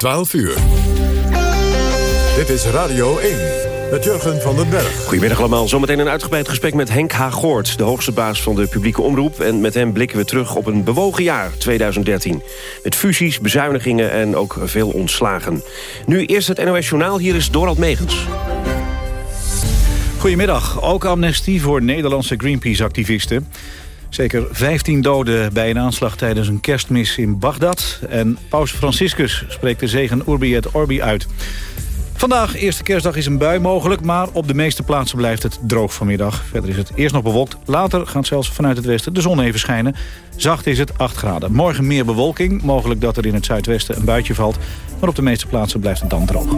12 uur. Dit is Radio 1 met Jurgen van den Berg. Goedemiddag allemaal. Zometeen een uitgebreid gesprek met Henk H. Goort... de hoogste baas van de publieke omroep. En met hem blikken we terug op een bewogen jaar 2013. Met fusies, bezuinigingen en ook veel ontslagen. Nu eerst het NOS Journaal. Hier is Dorald Megens. Goedemiddag. Ook amnestie voor Nederlandse Greenpeace-activisten. Zeker 15 doden bij een aanslag tijdens een kerstmis in Bagdad. En paus Franciscus spreekt de zegen Urbi et Orbi uit. Vandaag, eerste kerstdag, is een bui mogelijk... maar op de meeste plaatsen blijft het droog vanmiddag. Verder is het eerst nog bewolkt. Later gaat zelfs vanuit het westen de zon even schijnen. Zacht is het 8 graden. Morgen meer bewolking. Mogelijk dat er in het zuidwesten een buitje valt. Maar op de meeste plaatsen blijft het dan droog.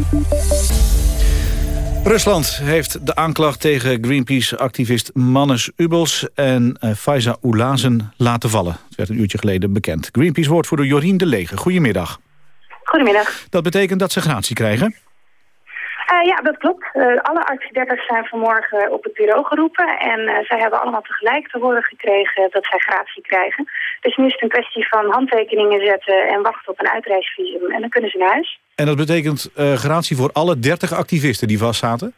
Rusland heeft de aanklacht tegen Greenpeace-activist Mannes Ubels en uh, Faiza Oulazen laten vallen. Het werd een uurtje geleden bekend. Greenpeace-woordvoerder Jorien de Lege, goedemiddag. Goedemiddag. Dat betekent dat ze gratie krijgen? Uh, ja, dat klopt. Uh, alle actiedetters zijn vanmorgen op het bureau geroepen. En uh, zij hebben allemaal tegelijk te horen gekregen dat zij gratie krijgen. Dus nu is het een kwestie van handtekeningen zetten en wachten op een uitreisvisum. En dan kunnen ze naar huis. En dat betekent gratie voor alle 30 activisten die vastzaten?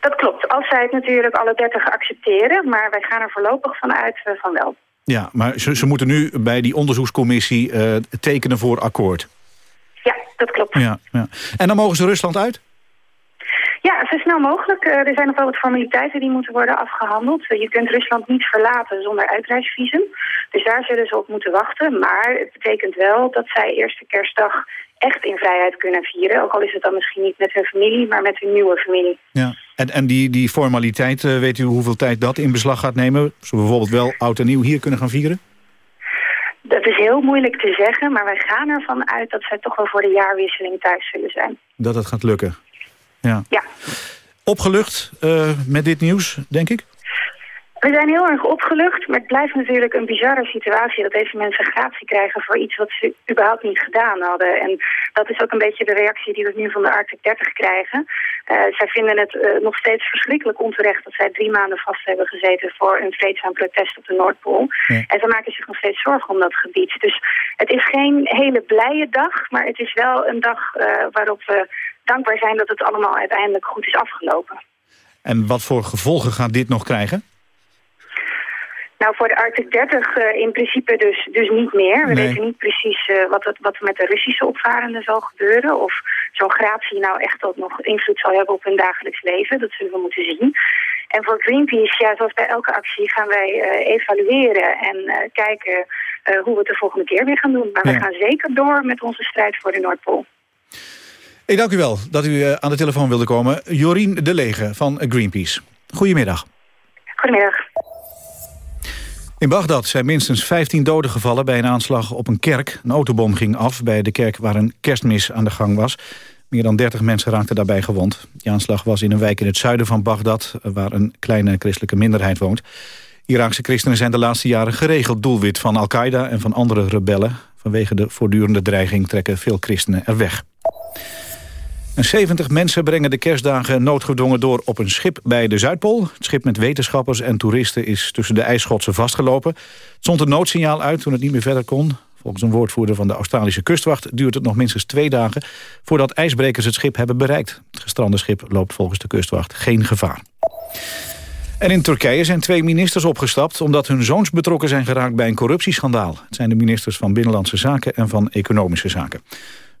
Dat klopt. Als zij het natuurlijk alle 30 accepteren. Maar wij gaan er voorlopig van uit van wel. Ja, maar ze, ze moeten nu bij die onderzoekscommissie tekenen voor akkoord. Ja, dat klopt. Ja, ja. En dan mogen ze Rusland uit? Ja, zo snel mogelijk. Uh, er zijn nog wel wat formaliteiten die moeten worden afgehandeld. Uh, je kunt Rusland niet verlaten zonder uitreisvisum. Dus daar zullen ze op moeten wachten. Maar het betekent wel dat zij eerste kerstdag echt in vrijheid kunnen vieren. Ook al is het dan misschien niet met hun familie, maar met hun nieuwe familie. Ja. En, en die, die formaliteit, uh, weet u hoeveel tijd dat in beslag gaat nemen? Zo bijvoorbeeld wel oud en nieuw hier kunnen gaan vieren? Dat is heel moeilijk te zeggen, maar wij gaan ervan uit dat zij toch wel voor de jaarwisseling thuis zullen zijn. Dat het gaat lukken? Ja. ja. Opgelucht uh, met dit nieuws, denk ik? We zijn heel erg opgelucht, maar het blijft natuurlijk een bizarre situatie... dat deze mensen gratie krijgen voor iets wat ze überhaupt niet gedaan hadden. En dat is ook een beetje de reactie die we nu van de Arctic 30 krijgen. Uh, zij vinden het uh, nog steeds verschrikkelijk onterecht... dat zij drie maanden vast hebben gezeten voor een vreedzaam protest op de Noordpool. En ze maken zich nog steeds zorgen om dat gebied. Dus het is geen hele blije dag, maar het is wel een dag waarop we dankbaar zijn dat het allemaal uiteindelijk goed is afgelopen. En wat voor gevolgen gaat dit nog krijgen? Nou, voor de Arctic 30 uh, in principe dus, dus niet meer. We nee. weten niet precies uh, wat, het, wat met de Russische opvarenden zal gebeuren. Of zo'n gratie nou echt ook nog invloed zal hebben op hun dagelijks leven. Dat zullen we moeten zien. En voor Greenpeace, ja, zoals bij elke actie, gaan wij uh, evalueren en kijken hoe we het de volgende keer weer gaan doen. Maar ja. we gaan zeker door met onze strijd voor de Noordpool. Ik dank u wel dat u uh, aan de telefoon wilde komen. Jorien de Lege van Greenpeace. Goedemiddag. Goedemiddag. In Bagdad zijn minstens 15 doden gevallen bij een aanslag op een kerk. Een autobom ging af bij de kerk waar een kerstmis aan de gang was. Meer dan 30 mensen raakten daarbij gewond. Die aanslag was in een wijk in het zuiden van Bagdad... waar een kleine christelijke minderheid woont. Iraakse christenen zijn de laatste jaren geregeld doelwit van Al-Qaeda... en van andere rebellen. Vanwege de voortdurende dreiging trekken veel christenen er weg. En 70 mensen brengen de kerstdagen noodgedwongen door op een schip bij de Zuidpool. Het schip met wetenschappers en toeristen is tussen de ijsschotsen vastgelopen. Het stond een noodsignaal uit toen het niet meer verder kon. Volgens een woordvoerder van de Australische kustwacht duurt het nog minstens twee dagen voordat ijsbrekers het schip hebben bereikt. Het gestrande schip loopt volgens de kustwacht geen gevaar. En in Turkije zijn twee ministers opgestapt... omdat hun zoons betrokken zijn geraakt bij een corruptieschandaal. Het zijn de ministers van Binnenlandse Zaken en van Economische Zaken.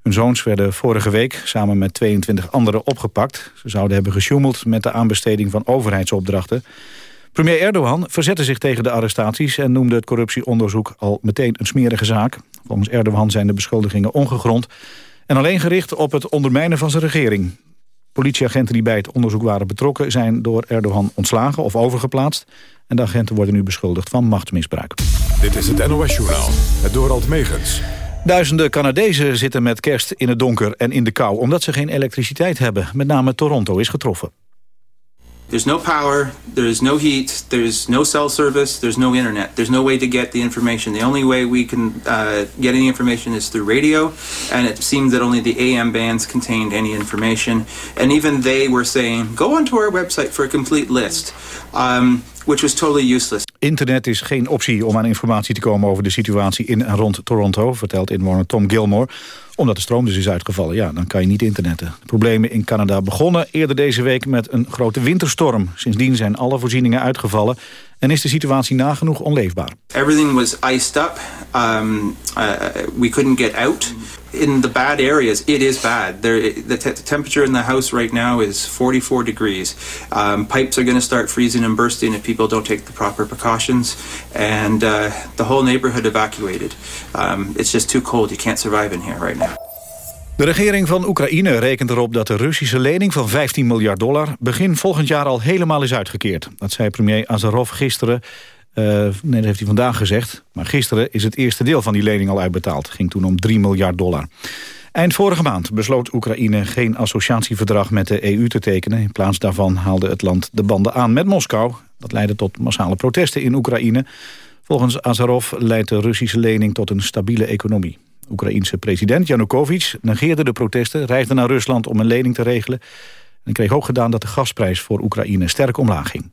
Hun zoons werden vorige week samen met 22 anderen opgepakt. Ze zouden hebben gesjoemeld met de aanbesteding van overheidsopdrachten. Premier Erdogan verzette zich tegen de arrestaties... en noemde het corruptieonderzoek al meteen een smerige zaak. Volgens Erdogan zijn de beschuldigingen ongegrond... en alleen gericht op het ondermijnen van zijn regering. Politieagenten die bij het onderzoek waren betrokken... zijn door Erdogan ontslagen of overgeplaatst. En de agenten worden nu beschuldigd van machtsmisbruik. Dit is het NOS Journaal, het Dorald Megens. Duizenden Canadezen zitten met kerst in het donker en in de kou... omdat ze geen elektriciteit hebben. Met name Toronto is getroffen. There's no power, there's no heat, there's no cell service, there's no internet. There's no way to get the information. The only way we can uh, get any information is through radio, and it seemed that only the AM bands contained any information. And even they were saying, go onto our website for a complete list, um, which was totally useless. Internet is geen optie om aan informatie te komen over de situatie in en rond Toronto, vertelt inwoner Tom Gilmore omdat de stroom dus is uitgevallen, ja, dan kan je niet internetten. De problemen in Canada begonnen eerder deze week met een grote winterstorm. Sindsdien zijn alle voorzieningen uitgevallen en is de situatie nagenoeg onleefbaar. Everything was iced up. Um, uh, we couldn't get out. In the bad areas, it is bad. There, the, the temperature in the house right now is 44 degrees. Um, pipes are going to start freezing and bursting if people don't take the proper precautions. And uh, the whole neighborhood evacuated. Um, it's just too cold. You can't survive in here right now. De regering van Oekraïne rekent erop dat de Russische lening van 15 miljard dollar... begin volgend jaar al helemaal is uitgekeerd. Dat zei premier Azarov gisteren. Uh, nee, dat heeft hij vandaag gezegd. Maar gisteren is het eerste deel van die lening al uitbetaald. Ging toen om 3 miljard dollar. Eind vorige maand besloot Oekraïne geen associatieverdrag met de EU te tekenen. In plaats daarvan haalde het land de banden aan met Moskou. Dat leidde tot massale protesten in Oekraïne. Volgens Azarov leidt de Russische lening tot een stabiele economie. Oekraïense president Janukovic negeerde de protesten... reisde naar Rusland om een lening te regelen... en kreeg ook gedaan dat de gasprijs voor Oekraïne sterk omlaag ging.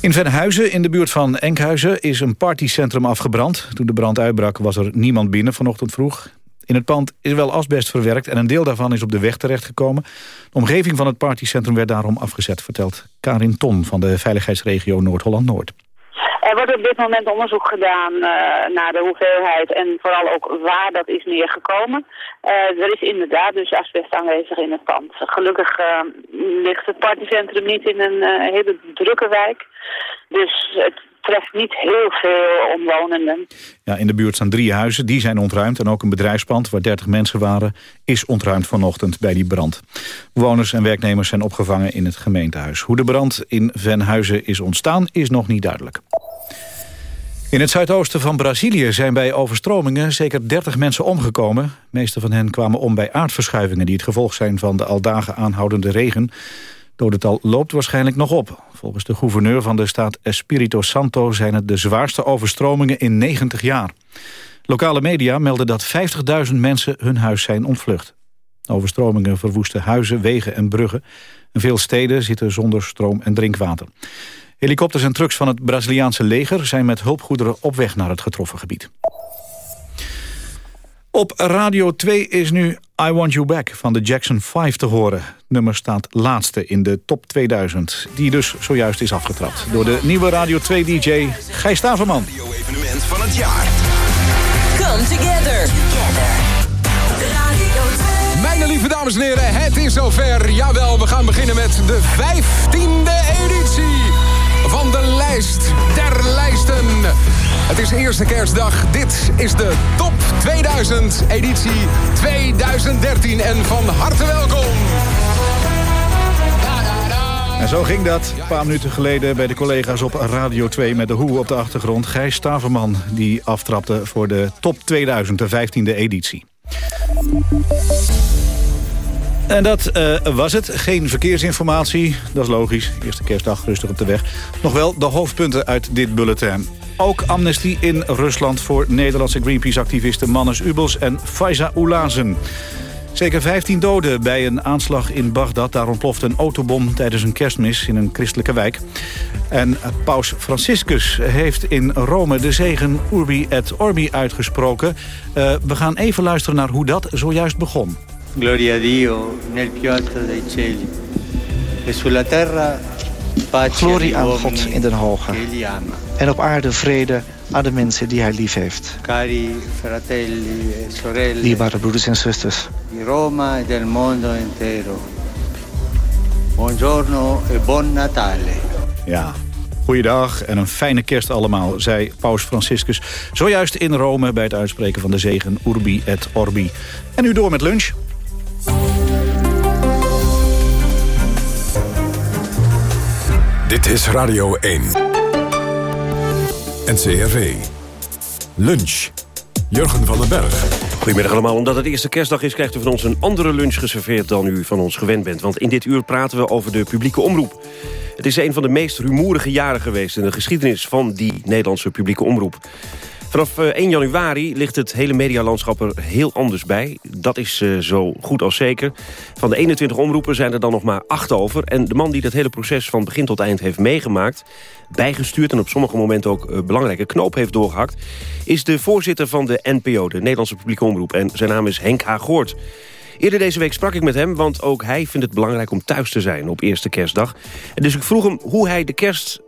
In Venhuizen, in de buurt van Enkhuizen, is een partycentrum afgebrand. Toen de brand uitbrak was er niemand binnen vanochtend vroeg. In het pand is wel asbest verwerkt en een deel daarvan is op de weg terechtgekomen. De omgeving van het partycentrum werd daarom afgezet, vertelt Karin Ton van de veiligheidsregio Noord-Holland-Noord. Er wordt op dit moment onderzoek gedaan uh, naar de hoeveelheid en vooral ook waar dat is neergekomen. Uh, er is inderdaad dus asbest aanwezig in het pand. Gelukkig uh, ligt het partycentrum niet in een hele drukke wijk. Dus het treft niet heel veel omwonenden. Ja, in de buurt staan drie huizen, die zijn ontruimd. En ook een bedrijfspand waar 30 mensen waren... is ontruimd vanochtend bij die brand. Bewoners en werknemers zijn opgevangen in het gemeentehuis. Hoe de brand in Venhuizen is ontstaan, is nog niet duidelijk. In het zuidoosten van Brazilië zijn bij overstromingen zeker 30 mensen omgekomen. De meeste van hen kwamen om bij aardverschuivingen... die het gevolg zijn van de al dagen aanhoudende regen. Dodental loopt waarschijnlijk nog op. Volgens de gouverneur van de staat Espirito Santo... zijn het de zwaarste overstromingen in 90 jaar. Lokale media melden dat 50.000 mensen hun huis zijn ontvlucht. Overstromingen verwoesten huizen, wegen en bruggen. En veel steden zitten zonder stroom en drinkwater. Helikopters en trucks van het Braziliaanse leger... zijn met hulpgoederen op weg naar het getroffen gebied. Op Radio 2 is nu I Want You Back van de Jackson 5 te horen. Het nummer staat laatste in de top 2000. Die dus zojuist is afgetrapt door de nieuwe Radio 2-dj Gijs Staverman. evenement van het jaar. Come together. Mijn lieve dames en heren, het is zover. Jawel, we gaan beginnen met de 15e editie van de lijst der lijsten. Het is eerste kerstdag. Dit is de Top 2000 editie 2013. En van harte welkom. En zo ging dat een paar minuten geleden bij de collega's op Radio 2... met de hoe op de achtergrond. Gijs Staverman die aftrapte voor de Top 2000, de 15e editie. En dat uh, was het. Geen verkeersinformatie. Dat is logisch. Eerste kerstdag rustig op de weg. Nog wel de hoofdpunten uit dit bulletin. Ook amnestie in Rusland voor Nederlandse Greenpeace-activisten Mannes Ubels en Faiza Oulazen. Zeker 15 doden bij een aanslag in Bagdad. Daar ontplofte een autobom tijdens een kerstmis in een christelijke wijk. En paus Franciscus heeft in Rome de zegen Urbi et Orbi uitgesproken. Uh, we gaan even luisteren naar hoe dat zojuist begon. Gloria a Dio nel più alto dei cieli e sulla terra Glorie aan God in den hoge. En op aarde vrede aan de mensen die hij lief heeft. Cari fratelli e sorelle Dierbare broeders en zusters. Roma e del mondo intero. Buongiorno e buon Natale. Ja, Goeiedag en een fijne kerst allemaal, zei paus Franciscus... zojuist in Rome bij het uitspreken van de zegen Urbi et Orbi. En nu door met lunch. Dit is Radio 1. NCRV. Lunch. Jurgen van den Berg. Goedemiddag allemaal. Omdat het eerste kerstdag is... krijgt u van ons een andere lunch geserveerd dan u van ons gewend bent. Want in dit uur praten we over de publieke omroep. Het is een van de meest rumoerige jaren geweest... in de geschiedenis van die Nederlandse publieke omroep. Vanaf 1 januari ligt het hele medialandschap er heel anders bij. Dat is zo goed als zeker. Van de 21 omroepen zijn er dan nog maar 8 over. En de man die dat hele proces van begin tot eind heeft meegemaakt... bijgestuurd en op sommige momenten ook belangrijke knoop heeft doorgehakt... is de voorzitter van de NPO, de Nederlandse Publieke Omroep. En zijn naam is Henk Hagoort. Eerder deze week sprak ik met hem, want ook hij vindt het belangrijk om thuis te zijn op eerste kerstdag. En dus ik vroeg hem hoe hij de kerst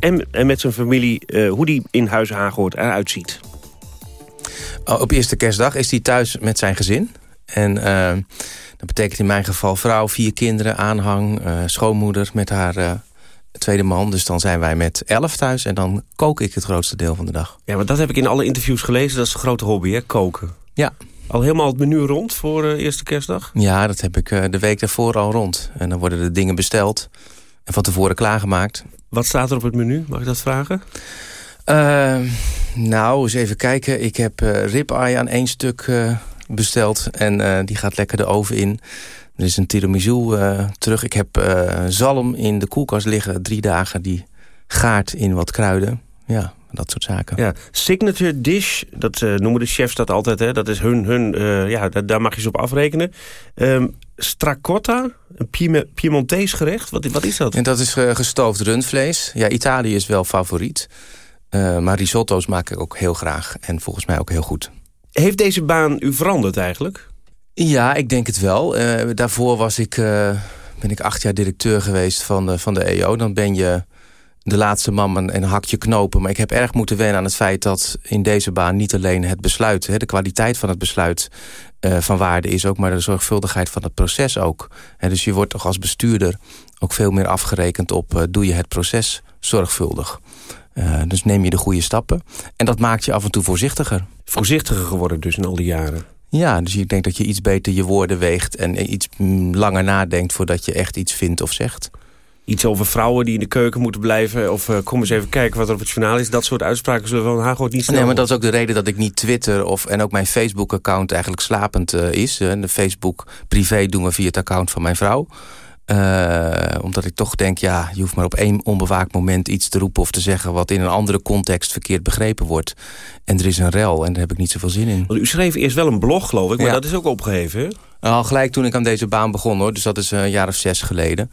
en, en met zijn familie, uh, hoe die in Huizen Hagoort eruit ziet. Oh, op eerste kerstdag is hij thuis met zijn gezin. En uh, dat betekent in mijn geval vrouw, vier kinderen, aanhang, uh, schoonmoeder met haar tweede man. Dus dan zijn wij met elf thuis en dan kook ik het grootste deel van de dag. Ja, maar dat heb ik in alle interviews gelezen. Dat is een grote hobby, hè? Koken. Ja. Al helemaal het menu rond voor eerste kerstdag? Ja, dat heb ik de week daarvoor al rond. En dan worden de dingen besteld en van tevoren klaargemaakt. Wat staat er op het menu? Mag ik dat vragen? Uh, nou, eens even kijken. Ik heb ribeye aan één stuk besteld. En die gaat lekker de oven in. Er is een tiramisu terug. Ik heb zalm in de koelkast liggen. Drie dagen die gaart in wat kruiden. Ja, dat soort zaken. Ja, signature dish, dat uh, noemen de chefs dat altijd. Hè? Dat is hun, hun uh, ja, daar mag je ze op afrekenen. Um, stracotta, een Piemontees gerecht, wat, wat is dat? En dat is uh, gestoofd rundvlees. Ja, Italië is wel favoriet. maar risotto's maak ik ook heel graag en volgens mij ook heel goed. Heeft deze baan u veranderd eigenlijk? Ja, ik denk het wel. daarvoor was ik, ben ik acht jaar directeur geweest van de, van de EO. Dan ben je de laatste man en een hakje knopen. Maar ik heb erg moeten wennen aan het feit dat in deze baan niet alleen het besluit... Hè, de kwaliteit van het besluit uh, van waarde is ook... maar de zorgvuldigheid van het proces ook. Hè, dus je wordt toch als bestuurder ook veel meer afgerekend op... Uh, doe je het proces zorgvuldig. Uh, dus neem je de goede stappen. En dat maakt je af en toe voorzichtiger. Voorzichtiger geworden dus in al die jaren. Ja, dus ik denk dat je iets beter je woorden weegt... en iets mm, langer nadenkt voordat je echt iets vindt of zegt iets over vrouwen die in de keuken moeten blijven... of uh, kom eens even kijken wat er op het journaal is. Dat soort uitspraken zullen van Hagoort niet snel Nee, maar dat is ook de reden dat ik niet Twitter... Of, en ook mijn Facebook-account eigenlijk slapend uh, is. Uh, de Facebook privé doen we via het account van mijn vrouw. omdat ik toch denk, ja, je hoeft maar op één onbewaakt moment iets te roepen of te zeggen... wat in een andere context verkeerd begrepen wordt. En er is een rel en daar heb ik niet zoveel zin in. Want u schreef eerst wel een blog, geloof ik, maar dat is ook opgeheven? Al gelijk toen ik aan deze baan begon, hoor. Dus dat is een jaar of zes geleden.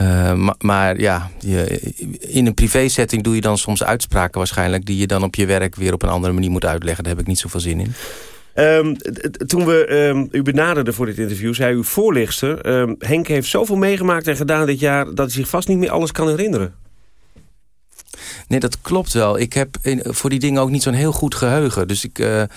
Uh, maar, maar, ja, je, in een privé-setting doe je dan soms uitspraken waarschijnlijk... die je dan op je werk weer op een andere manier moet uitleggen. Daar heb ik niet zoveel zin in. Um, toen we um, u benaderden voor dit interview, zei uw voorlichter... Um, Henk heeft zoveel meegemaakt en gedaan dit jaar... dat hij zich vast niet meer alles kan herinneren. Nee, dat klopt wel. Ik heb voor die dingen ook niet zo'n heel goed geheugen. Dus ik, uh, eh,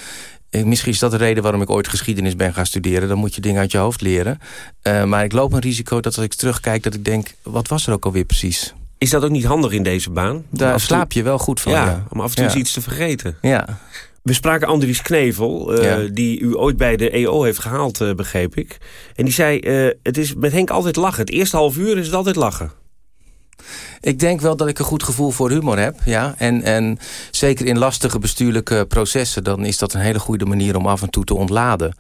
misschien is dat de reden waarom ik ooit geschiedenis ben gaan studeren. Dan moet je dingen uit je hoofd leren. Uh, maar ik loop een risico dat als ik terugkijk dat ik denk... wat was er ook alweer precies? Is dat ook niet handig in deze baan? Daar slaap je wel goed van, ja. ja. Om af en toe ja. iets te vergeten. Ja. We spraken Andries Knevel, uh, ja. die u ooit bij de EO heeft gehaald, uh, begreep ik. En die zei, het is met Henk altijd lachen. Het eerste half uur is het altijd lachen. Ik denk wel dat ik een goed gevoel voor humor heb. Ja? En, en zeker in lastige bestuurlijke processen... dan is dat een hele goede manier om af en toe te ontladen.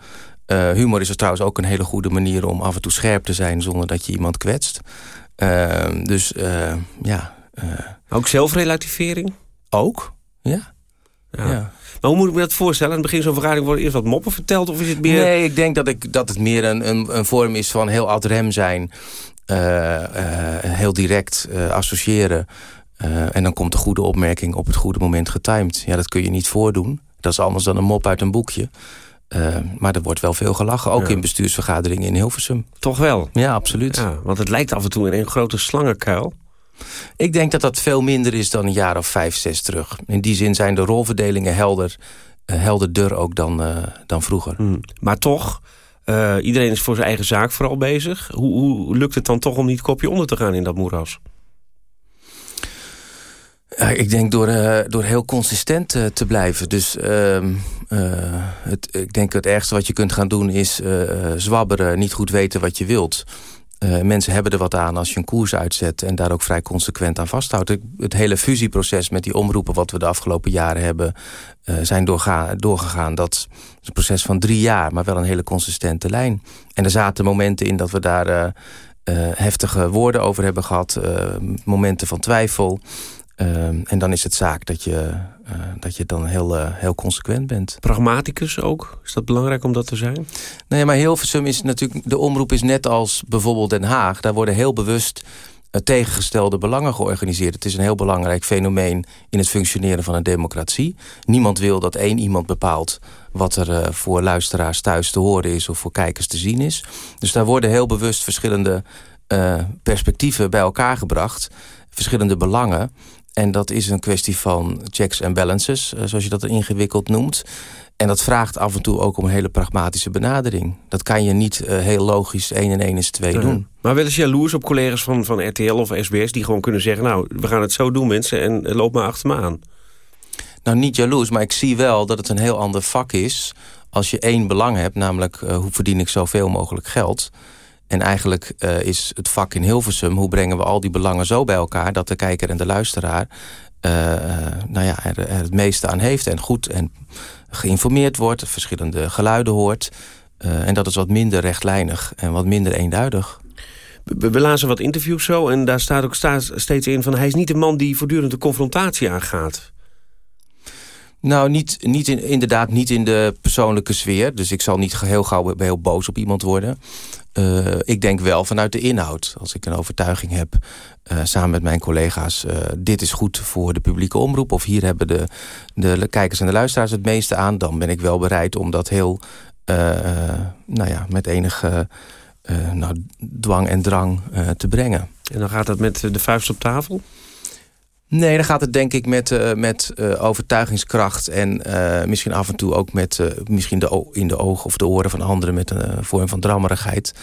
Uh, humor is er trouwens ook een hele goede manier om af en toe scherp te zijn... zonder dat je iemand kwetst. Uh, dus uh, ja... ook zelfrelativering? Ook, ja. Ja. ja. Maar hoe moet ik me dat voorstellen? Aan het begin zo'n vergadering worden eerst wat moppen verteld? Of is het meer... Nee, ik denk dat, ik, dat het meer een, een, een vorm is van heel ad rem zijn. Uh, uh, heel direct uh, associëren. en dan komt de goede opmerking op het goede moment getimed. Ja, dat kun je niet voordoen. Dat is anders dan een mop uit een boekje. maar er wordt wel veel gelachen, ook ja. in bestuursvergaderingen in Hilversum. Toch wel? Ja, absoluut. Ja, want het lijkt af en toe in een grote slangenkuil. Ik denk dat dat veel minder is dan een jaar of vijf, zes terug. In die zin zijn de rolverdelingen helder, helderder ook dan, dan vroeger. Hmm. Maar toch, uh, iedereen is voor zijn eigen zaak vooral bezig. Hoe, hoe lukt het dan toch om niet kopje onder te gaan in dat moeras? Ik denk door, uh, door heel consistent uh, te blijven. Dus ehm, het, ik denk het ergste wat je kunt gaan doen is zwabberen, niet goed weten wat je wilt. Mensen hebben er wat aan als je een koers uitzet en daar ook vrij consequent aan vasthoudt. Het hele fusieproces met die omroepen wat we de afgelopen jaren hebben zijn doorgegaan. Dat is een proces van drie jaar, maar wel een hele consistente lijn. En er zaten momenten in dat we daar heftige woorden over hebben gehad. momenten van twijfel. Ehm, en dan is het zaak dat je, dat je dan heel, heel consequent bent. Pragmaticus ook? Is dat belangrijk om dat te zijn? Nee, maar Hilversum is natuurlijk... De omroep is net als bijvoorbeeld Den Haag. Daar worden heel bewust tegengestelde belangen georganiseerd. Het is een heel belangrijk fenomeen in het functioneren van een democratie. Niemand wil dat één iemand bepaalt wat er voor luisteraars thuis te horen is... of voor kijkers te zien is. Dus daar worden heel bewust verschillende uh, perspectieven bij elkaar gebracht. Verschillende belangen. En dat is een kwestie van checks en balances, uh, zoals je dat ingewikkeld noemt. En dat vraagt af en toe ook om een hele pragmatische benadering. Dat kan je niet uh, heel logisch 1 en 1 is 2 ja. doen. Maar wel eens jaloers op collega's van, van RTL of SBS... die gewoon kunnen zeggen, nou, we gaan het zo doen mensen... en loop maar achter me aan. Nou, niet jaloers, maar ik zie wel dat het een heel ander vak is... als je één belang hebt, namelijk uh, hoe verdien ik zoveel mogelijk geld... En eigenlijk uh, is het vak in Hilversum... hoe brengen we al die belangen zo bij elkaar... dat de kijker en de luisteraar uh, nou ja, er, het meeste aan heeft... en goed en geïnformeerd wordt, verschillende geluiden hoort... En dat is wat minder rechtlijnig en wat minder eenduidig. We, we lazen wat interviews zo en daar staat ook steeds in... van hij is niet een man die voortdurend de confrontatie aangaat. Nou, niet, niet in, inderdaad niet in de persoonlijke sfeer. Dus ik zal niet heel gauw heel boos op iemand worden. Uh, ik denk wel vanuit de inhoud. Als ik een overtuiging heb, uh, samen met mijn collega's... Uh, dit is goed voor de publieke omroep... of hier hebben de, de kijkers en de luisteraars het meeste aan... dan ben ik wel bereid om dat heel, nou ja, met enige nou, dwang en drang te brengen. En dan gaat dat met de vuist op tafel? Nee, dan gaat het denk ik met, uh, met uh, overtuigingskracht... en uh, misschien af en toe ook met misschien de in de ogen of de oren van anderen... met een vorm van drammerigheid.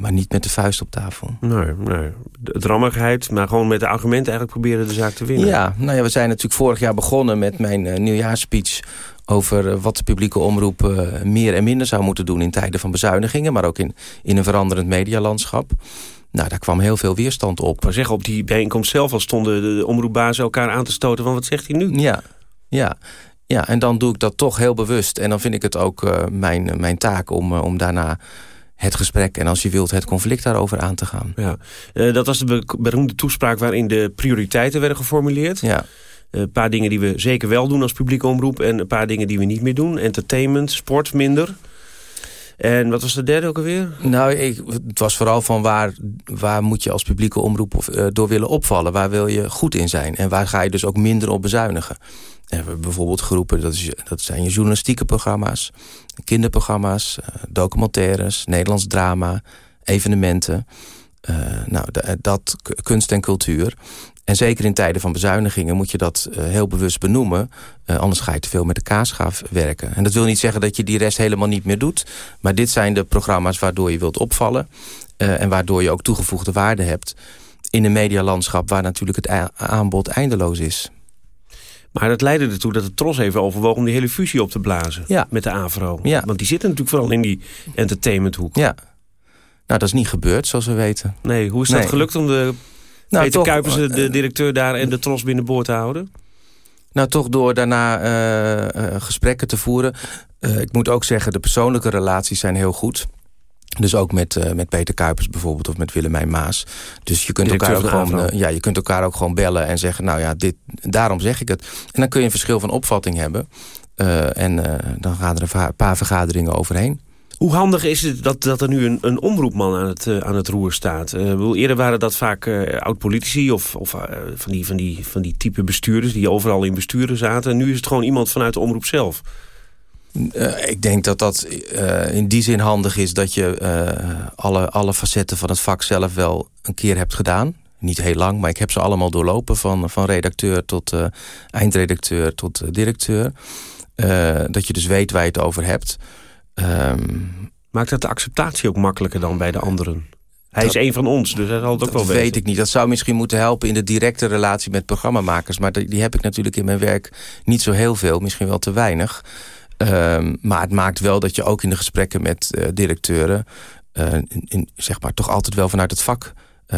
maar niet met de vuist op tafel. Nee, nee. De drammerigheid, maar gewoon met de argumenten eigenlijk proberen de zaak te winnen. Ja, nou ja, we zijn natuurlijk vorig jaar begonnen met mijn nieuwjaarspeech... over wat de publieke omroep meer en minder zou moeten doen... in tijden van bezuinigingen, maar ook in, in een veranderend medialandschap... Nou, daar kwam heel veel weerstand op. Maar zeg, op die bijeenkomst zelf al stonden de omroepbazen elkaar aan te stoten... van wat zegt hij nu? Ja, ja. Ja, en dan doe ik dat toch heel bewust. En dan vind ik het ook uh, mijn, mijn taak om, uh, om daarna het gesprek... en als je wilt het conflict daarover aan te gaan. Ja. Uh, dat was de beroemde toespraak waarin de prioriteiten werden geformuleerd. Ja. Een paar dingen die we zeker wel doen als publieke omroep... en een paar dingen die we niet meer doen. Entertainment, sport minder... En wat was de derde ook alweer? Nou, ik, het was vooral van waar, waar moet je als publieke omroep of, uh, door willen opvallen? Waar wil je goed in zijn? En waar ga je dus ook minder op bezuinigen? En we hebben bijvoorbeeld geroepen, dat, is, dat zijn journalistieke programma's... kinderprogramma's, uh, documentaires, Nederlands drama, evenementen... Uh, nou, dat kunst en cultuur. En zeker in tijden van bezuinigingen moet je dat uh, heel bewust benoemen. Uh, anders ga je te veel met de kaasschaaf werken. En dat wil niet zeggen dat je die rest helemaal niet meer doet. Maar dit zijn de programma's waardoor je wilt opvallen. Uh, en waardoor je ook toegevoegde waarde hebt. In een medialandschap waar natuurlijk het aanbod eindeloos is. Maar dat leidde ertoe dat het Tros even overwoog om die hele fusie op te blazen. Ja. Met de AVRO. Ja. Want die zitten natuurlijk vooral in die entertainmenthoek. Ja. Nou, dat is niet gebeurd, zoals we weten. Nee, hoe is dat gelukt om de Nou, Peter toch, Kuipers, de, de eh, directeur daar en de Tros binnenboord te houden? Nou, toch door daarna uh, uh, gesprekken te voeren. Uh, ik moet ook zeggen, de persoonlijke relaties zijn heel goed. Dus ook met, uh, met Peter Kuipers bijvoorbeeld of met Willemijn Maas. Dus je kunt, Directeur elkaar ook gewoon, ja, je kunt elkaar ook gewoon bellen en zeggen... nou ja, dit, daarom zeg ik het. En dan kun je een verschil van opvatting hebben. En dan gaan er een paar vergaderingen overheen. Hoe handig is het dat, dat er nu een, een omroepman aan het, uh, aan het roer staat? Bedoel, eerder waren dat vaak uh, oud-politici of, of van, die, van, die, van die type bestuurders... die overal in besturen zaten. En nu is het gewoon iemand vanuit de omroep zelf. Ik denk dat dat in die zin handig is... dat je alle, alle facetten van het vak zelf wel een keer hebt gedaan. Niet heel lang, maar ik heb ze allemaal doorlopen... van, van redacteur tot eindredacteur tot directeur. dat je dus weet waar je het over hebt... Um, Maakt dat de acceptatie ook makkelijker dan bij de anderen? Hij dat, is een van ons, dus hij zal het ook wel weten. weten. weet ik niet. Dat zou misschien moeten helpen in de directe relatie met programmamakers. Maar die, die heb ik natuurlijk in mijn werk niet zo heel veel. Misschien wel te weinig. Um, maar het maakt wel dat je ook in de gesprekken met uh, directeuren... Uh, in, in, zeg maar toch altijd wel vanuit het vak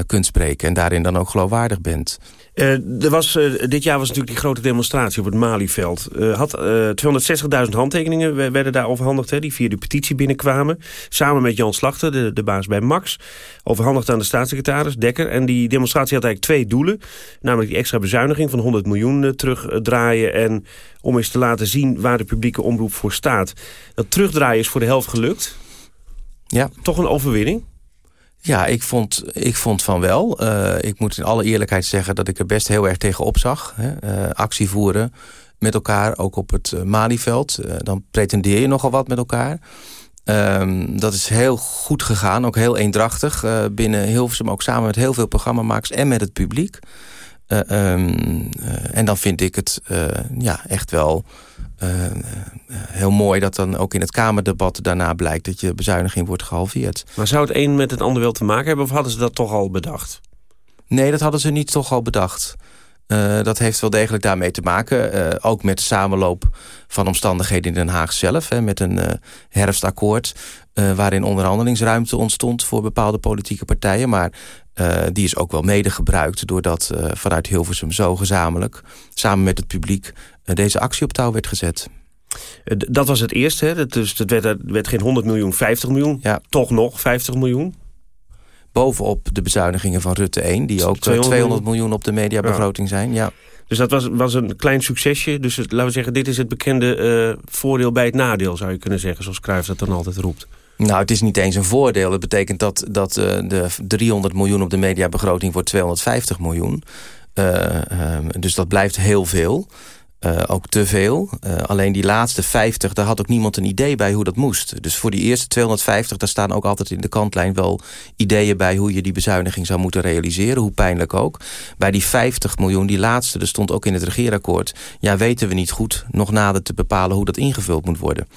kunt spreken. En daarin dan ook geloofwaardig bent. er was, dit jaar was natuurlijk die grote demonstratie op het Malieveld. had 260.000 handtekeningen werden daar overhandigd, hè, die via de petitie binnenkwamen. Samen met Jan Slachter, de, de baas bij Max. Overhandigd aan de staatssecretaris, Dekker. En die demonstratie had eigenlijk twee doelen. Namelijk die extra bezuiniging van 100 miljoen terugdraaien. En om eens te laten zien waar de publieke omroep voor staat. Dat terugdraaien is voor de helft gelukt. Ja. Toch een overwinning? Ja, ik vond, ik vond van wel. Uh, ik moet in alle eerlijkheid zeggen dat ik er best heel erg tegen opzag. Hè. Uh, actie voeren met elkaar, ook op het uh, Malieveld. dan pretendeer je nogal wat met elkaar. Um, dat is heel goed gegaan, ook heel eendrachtig. binnen Hilversum, ook samen met heel veel programmamakers en met het publiek. Um, en dan vind ik het ja, echt wel heel mooi dat dan ook in het Kamerdebat daarna blijkt... dat je bezuiniging wordt gehalveerd. Maar zou het een met het ander wel te maken hebben... of hadden ze dat toch al bedacht? Nee, dat hadden ze niet toch al bedacht. Uh, dat heeft wel degelijk daarmee te maken. Uh, ook met de samenloop van omstandigheden in Den Haag zelf. Hè, met een herfstakkoord waarin onderhandelingsruimte ontstond... voor bepaalde politieke partijen. Maar die is ook wel mede gebruikt... doordat vanuit Hilversum zo gezamenlijk... samen met het publiek deze actie op touw werd gezet. Eh, dat was het eerste, hè? Dus het werd, werd geen 100 miljoen, 50 miljoen. Ja. Toch nog 50 miljoen. Bovenop de bezuinigingen van Rutte 1... die ook 200, 200 miljoen op de mediabegroting ja. zijn. Ja. Dus dat was, was een klein succesje. Dus het, laten we zeggen, dit is het bekende uh, voordeel bij het nadeel... zou je kunnen zeggen, zoals Cruijff dat dan altijd roept. Nou, het is niet eens een voordeel. Het betekent dat, dat uh, de 300 miljoen op de mediabegroting wordt 250 miljoen. Uh, dus dat blijft heel veel. Uh, ook te veel. Uh, alleen die laatste 50, daar had ook niemand een idee bij hoe dat moest. Dus voor die eerste 250, daar staan ook altijd in de kantlijn wel ideeën bij... hoe je die bezuiniging zou moeten realiseren, hoe pijnlijk ook. Bij die 50 miljoen, die laatste, er stond ook in het regeerakkoord... ja, weten we niet goed nog nader te bepalen hoe dat ingevuld moet worden.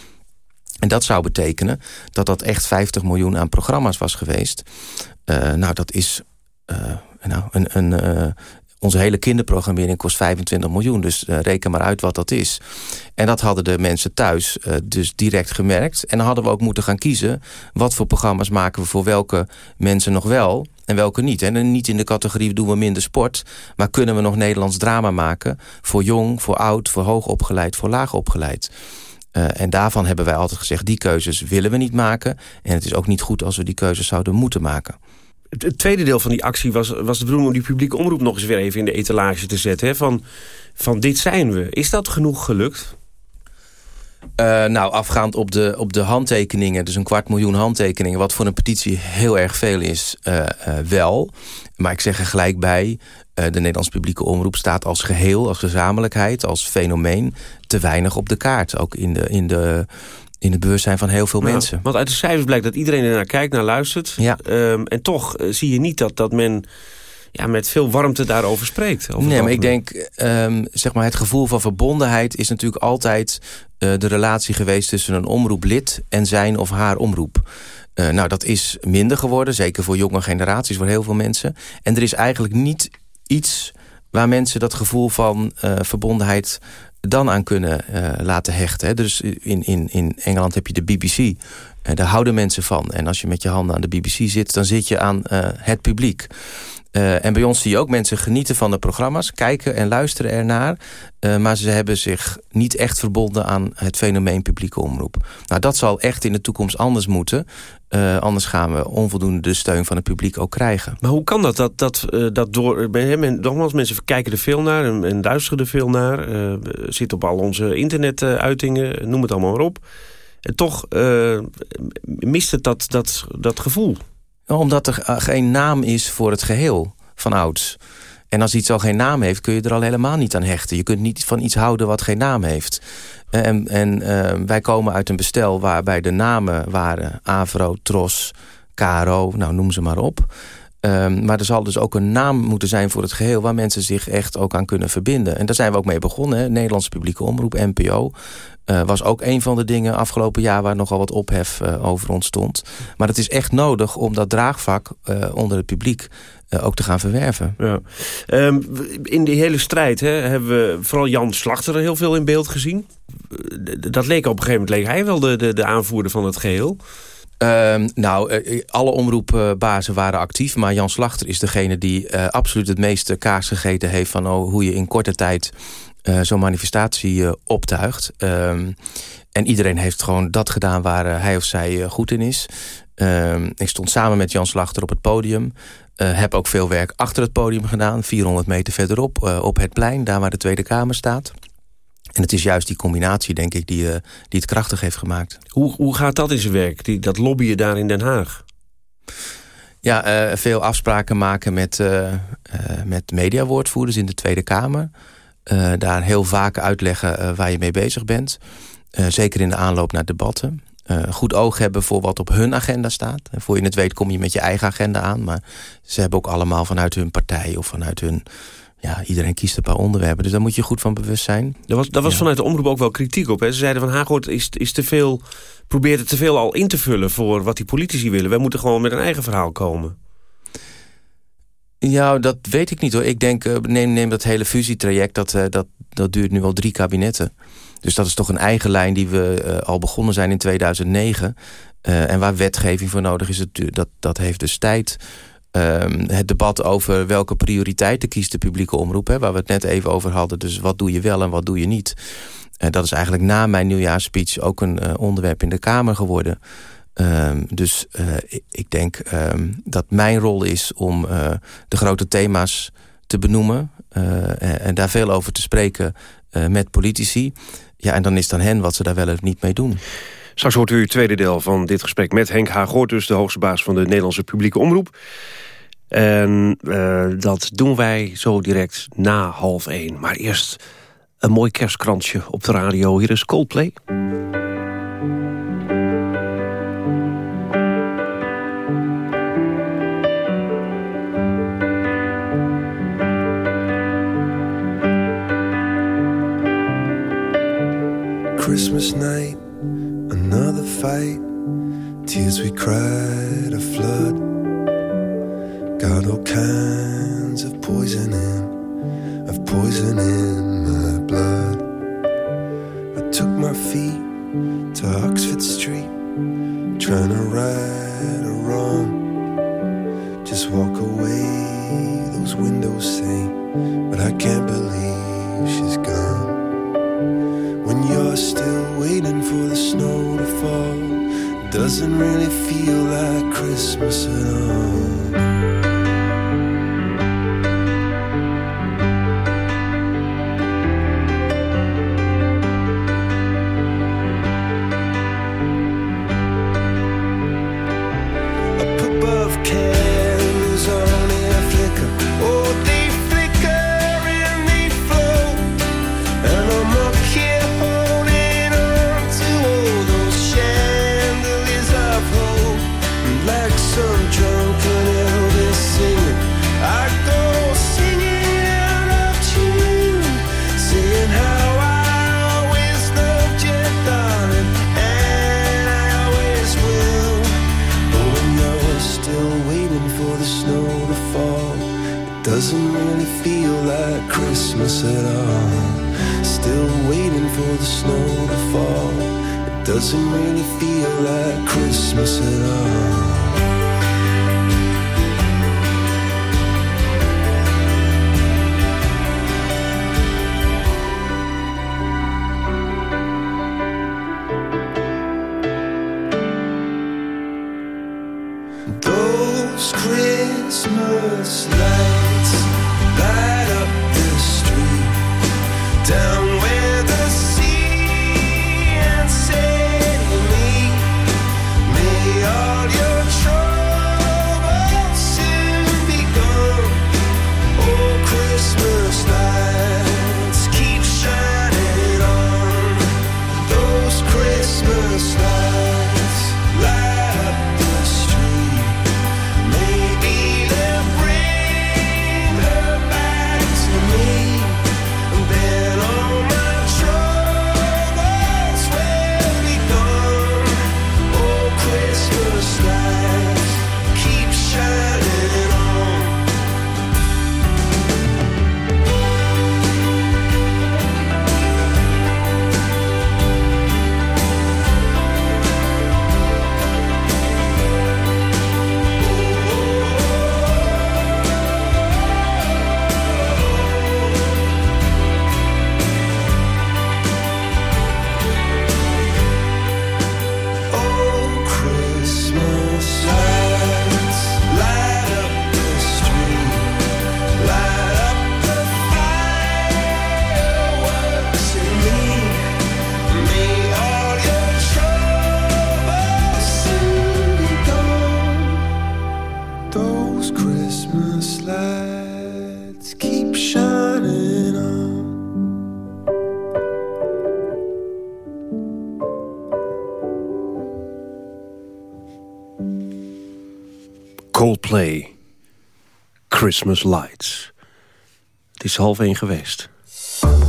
En dat zou betekenen dat dat echt 50 miljoen aan programma's was geweest. Uh, nou, dat is... nou, een, een, onze hele kinderprogrammering kost 25 miljoen. Dus uh, reken maar uit wat dat is. En dat hadden de mensen thuis uh, dus direct gemerkt. En dan hadden we ook moeten gaan kiezen... wat voor programma's maken we voor welke mensen nog wel... en welke niet. En niet in de categorie doen we minder sport... maar kunnen we nog Nederlands drama maken... voor jong, voor oud, voor hoogopgeleid, voor laagopgeleid. Uh, en daarvan hebben wij altijd gezegd... die keuzes willen we niet maken. En het is ook niet goed als we die keuzes zouden moeten maken. Het tweede deel van die actie was, was de bedoeling om die publieke omroep nog eens weer even in de etalage te zetten. Hè? Van, van dit zijn we. Is dat genoeg gelukt? Uh, nou, afgaand op de, op de handtekeningen, dus een kwart miljoen handtekeningen... wat voor een petitie heel erg veel is, uh, uh, wel. Maar ik zeg er gelijk bij, de Nederlandse publieke omroep staat als geheel... als gezamenlijkheid, als fenomeen, te weinig op de kaart. Ook in de, in de in het bewustzijn van heel veel nou, mensen. Want uit de cijfers blijkt dat iedereen er naar kijkt, naar luistert. Ja. Um, en toch uh, zie je niet dat, dat men ja, met veel warmte daarover spreekt. Over nee, maar ik denk, um, zeg maar, het gevoel van verbondenheid... is natuurlijk altijd uh, de relatie geweest tussen een omroeplid... en zijn of haar omroep. Uh, nou, dat is minder geworden, zeker voor jonge generaties, voor heel veel mensen. En er is eigenlijk niet iets waar mensen dat gevoel van uh, verbondenheid dan aan kunnen uh, laten hechten. Dus in, in, in Engeland heb je de BBC. Uh, daar houden mensen van. En als je met je handen aan de BBC zit... dan zit je aan uh, het publiek. Uh, en bij ons zie je ook mensen genieten van de programma's... kijken en luisteren ernaar. Uh, maar ze hebben zich niet echt verbonden aan het fenomeen publieke omroep. Nou, dat zal echt in de toekomst anders moeten. Uh, anders gaan we onvoldoende de steun van het publiek ook krijgen. Maar hoe kan dat? Dat, dat, dat door, nogmaals, mensen kijken er veel naar en, en luisteren er veel naar. zitten op al onze internetuitingen, noem het allemaal maar op. En toch mist het dat, dat, dat gevoel. Omdat er geen naam is voor het geheel van ouds. En als iets al geen naam heeft, kun je er al helemaal niet aan hechten. Je kunt niet van iets houden wat geen naam heeft. En, en uh, wij komen uit een bestel waarbij de namen waren... Avro, Tros, Caro, nou noem ze maar op. Um, maar er zal dus ook een naam moeten zijn voor het geheel... waar mensen zich echt ook aan kunnen verbinden. En daar zijn we ook mee begonnen. Nederlandse publieke omroep, NPO. Uh, was ook een van de dingen afgelopen jaar... waar nogal wat ophef uh, over ontstond. Maar het is echt nodig om dat draagvak uh, onder het publiek... ook te gaan verwerven. Ja. Um, in die hele strijd hè, hebben we vooral Jan Slachter heel veel in beeld gezien. Dat leek op een gegeven moment leek hij wel de, de, de aanvoerder van het geheel. Ehm, nou, eh, alle omroepbazen waren actief, maar Jan Slachter is degene die uh, absoluut het meeste kaas gegeten heeft van oh, hoe je in korte tijd zo'n manifestatie optuigt. Um, en iedereen heeft gewoon dat gedaan waar hij of zij goed in is. Um, ik stond samen met Jan Slachter op het podium. heb ook veel werk achter het podium gedaan, 400 meter verderop, op het plein, daar waar de Tweede Kamer staat. En het is juist die combinatie, denk ik, die, uh, die het krachtig heeft gemaakt. Hoe, hoe gaat dat in zijn werk, die, dat lobbyen daar in Den Haag? Ja, uh, veel afspraken maken met, uh, met mediawoordvoerders in de Tweede Kamer. daar heel vaak uitleggen waar je mee bezig bent. zeker in de aanloop naar debatten. goed oog hebben voor wat op hun agenda staat. En voor je het weet kom je met je eigen agenda aan. Maar ze hebben ook allemaal vanuit hun partij of vanuit hun ja, iedereen kiest een paar onderwerpen. Dus daar moet je goed van bewust zijn. Daar was, daar was vanuit de omroep ook wel kritiek op. Hè? Ze zeiden van Haaghoort is, is te veel, probeert het te veel al in te vullen... voor wat die politici willen. Wij moeten gewoon met een eigen verhaal komen. Ja, dat weet ik niet hoor. Ik denk, eh, neem, neem dat hele fusietraject, dat, eh, dat, dat duurt nu al drie kabinetten. Dus dat is toch een eigen lijn die we uh, al begonnen zijn in 2009. Uh, en waar wetgeving voor nodig is, dat, dat heeft dus tijd Um, het debat over welke prioriteiten kiest de publieke omroep... Hè, waar we het net even over hadden. Dus wat doe je wel en wat doe je niet. Dat is eigenlijk na mijn nieuwjaarspeech ook een uh, onderwerp in de Kamer geworden. Um, dus uh, ik, denk um, dat mijn rol is om de grote thema's te benoemen... En, en, daar veel over te spreken met politici. Ja, en dan is dan hen wat ze daar wel of niet mee doen. Straks hoort u het tweede deel van dit gesprek met Henk Haaghoort... dus de hoogste baas van de Nederlandse publieke omroep. En uh, dat doen wij zo direct na half één. Maar eerst een mooi kerstkransje op de radio. Hier is Coldplay. Christmas night, as we cry. Coldplay. Christmas Lights. Het is half één geweest.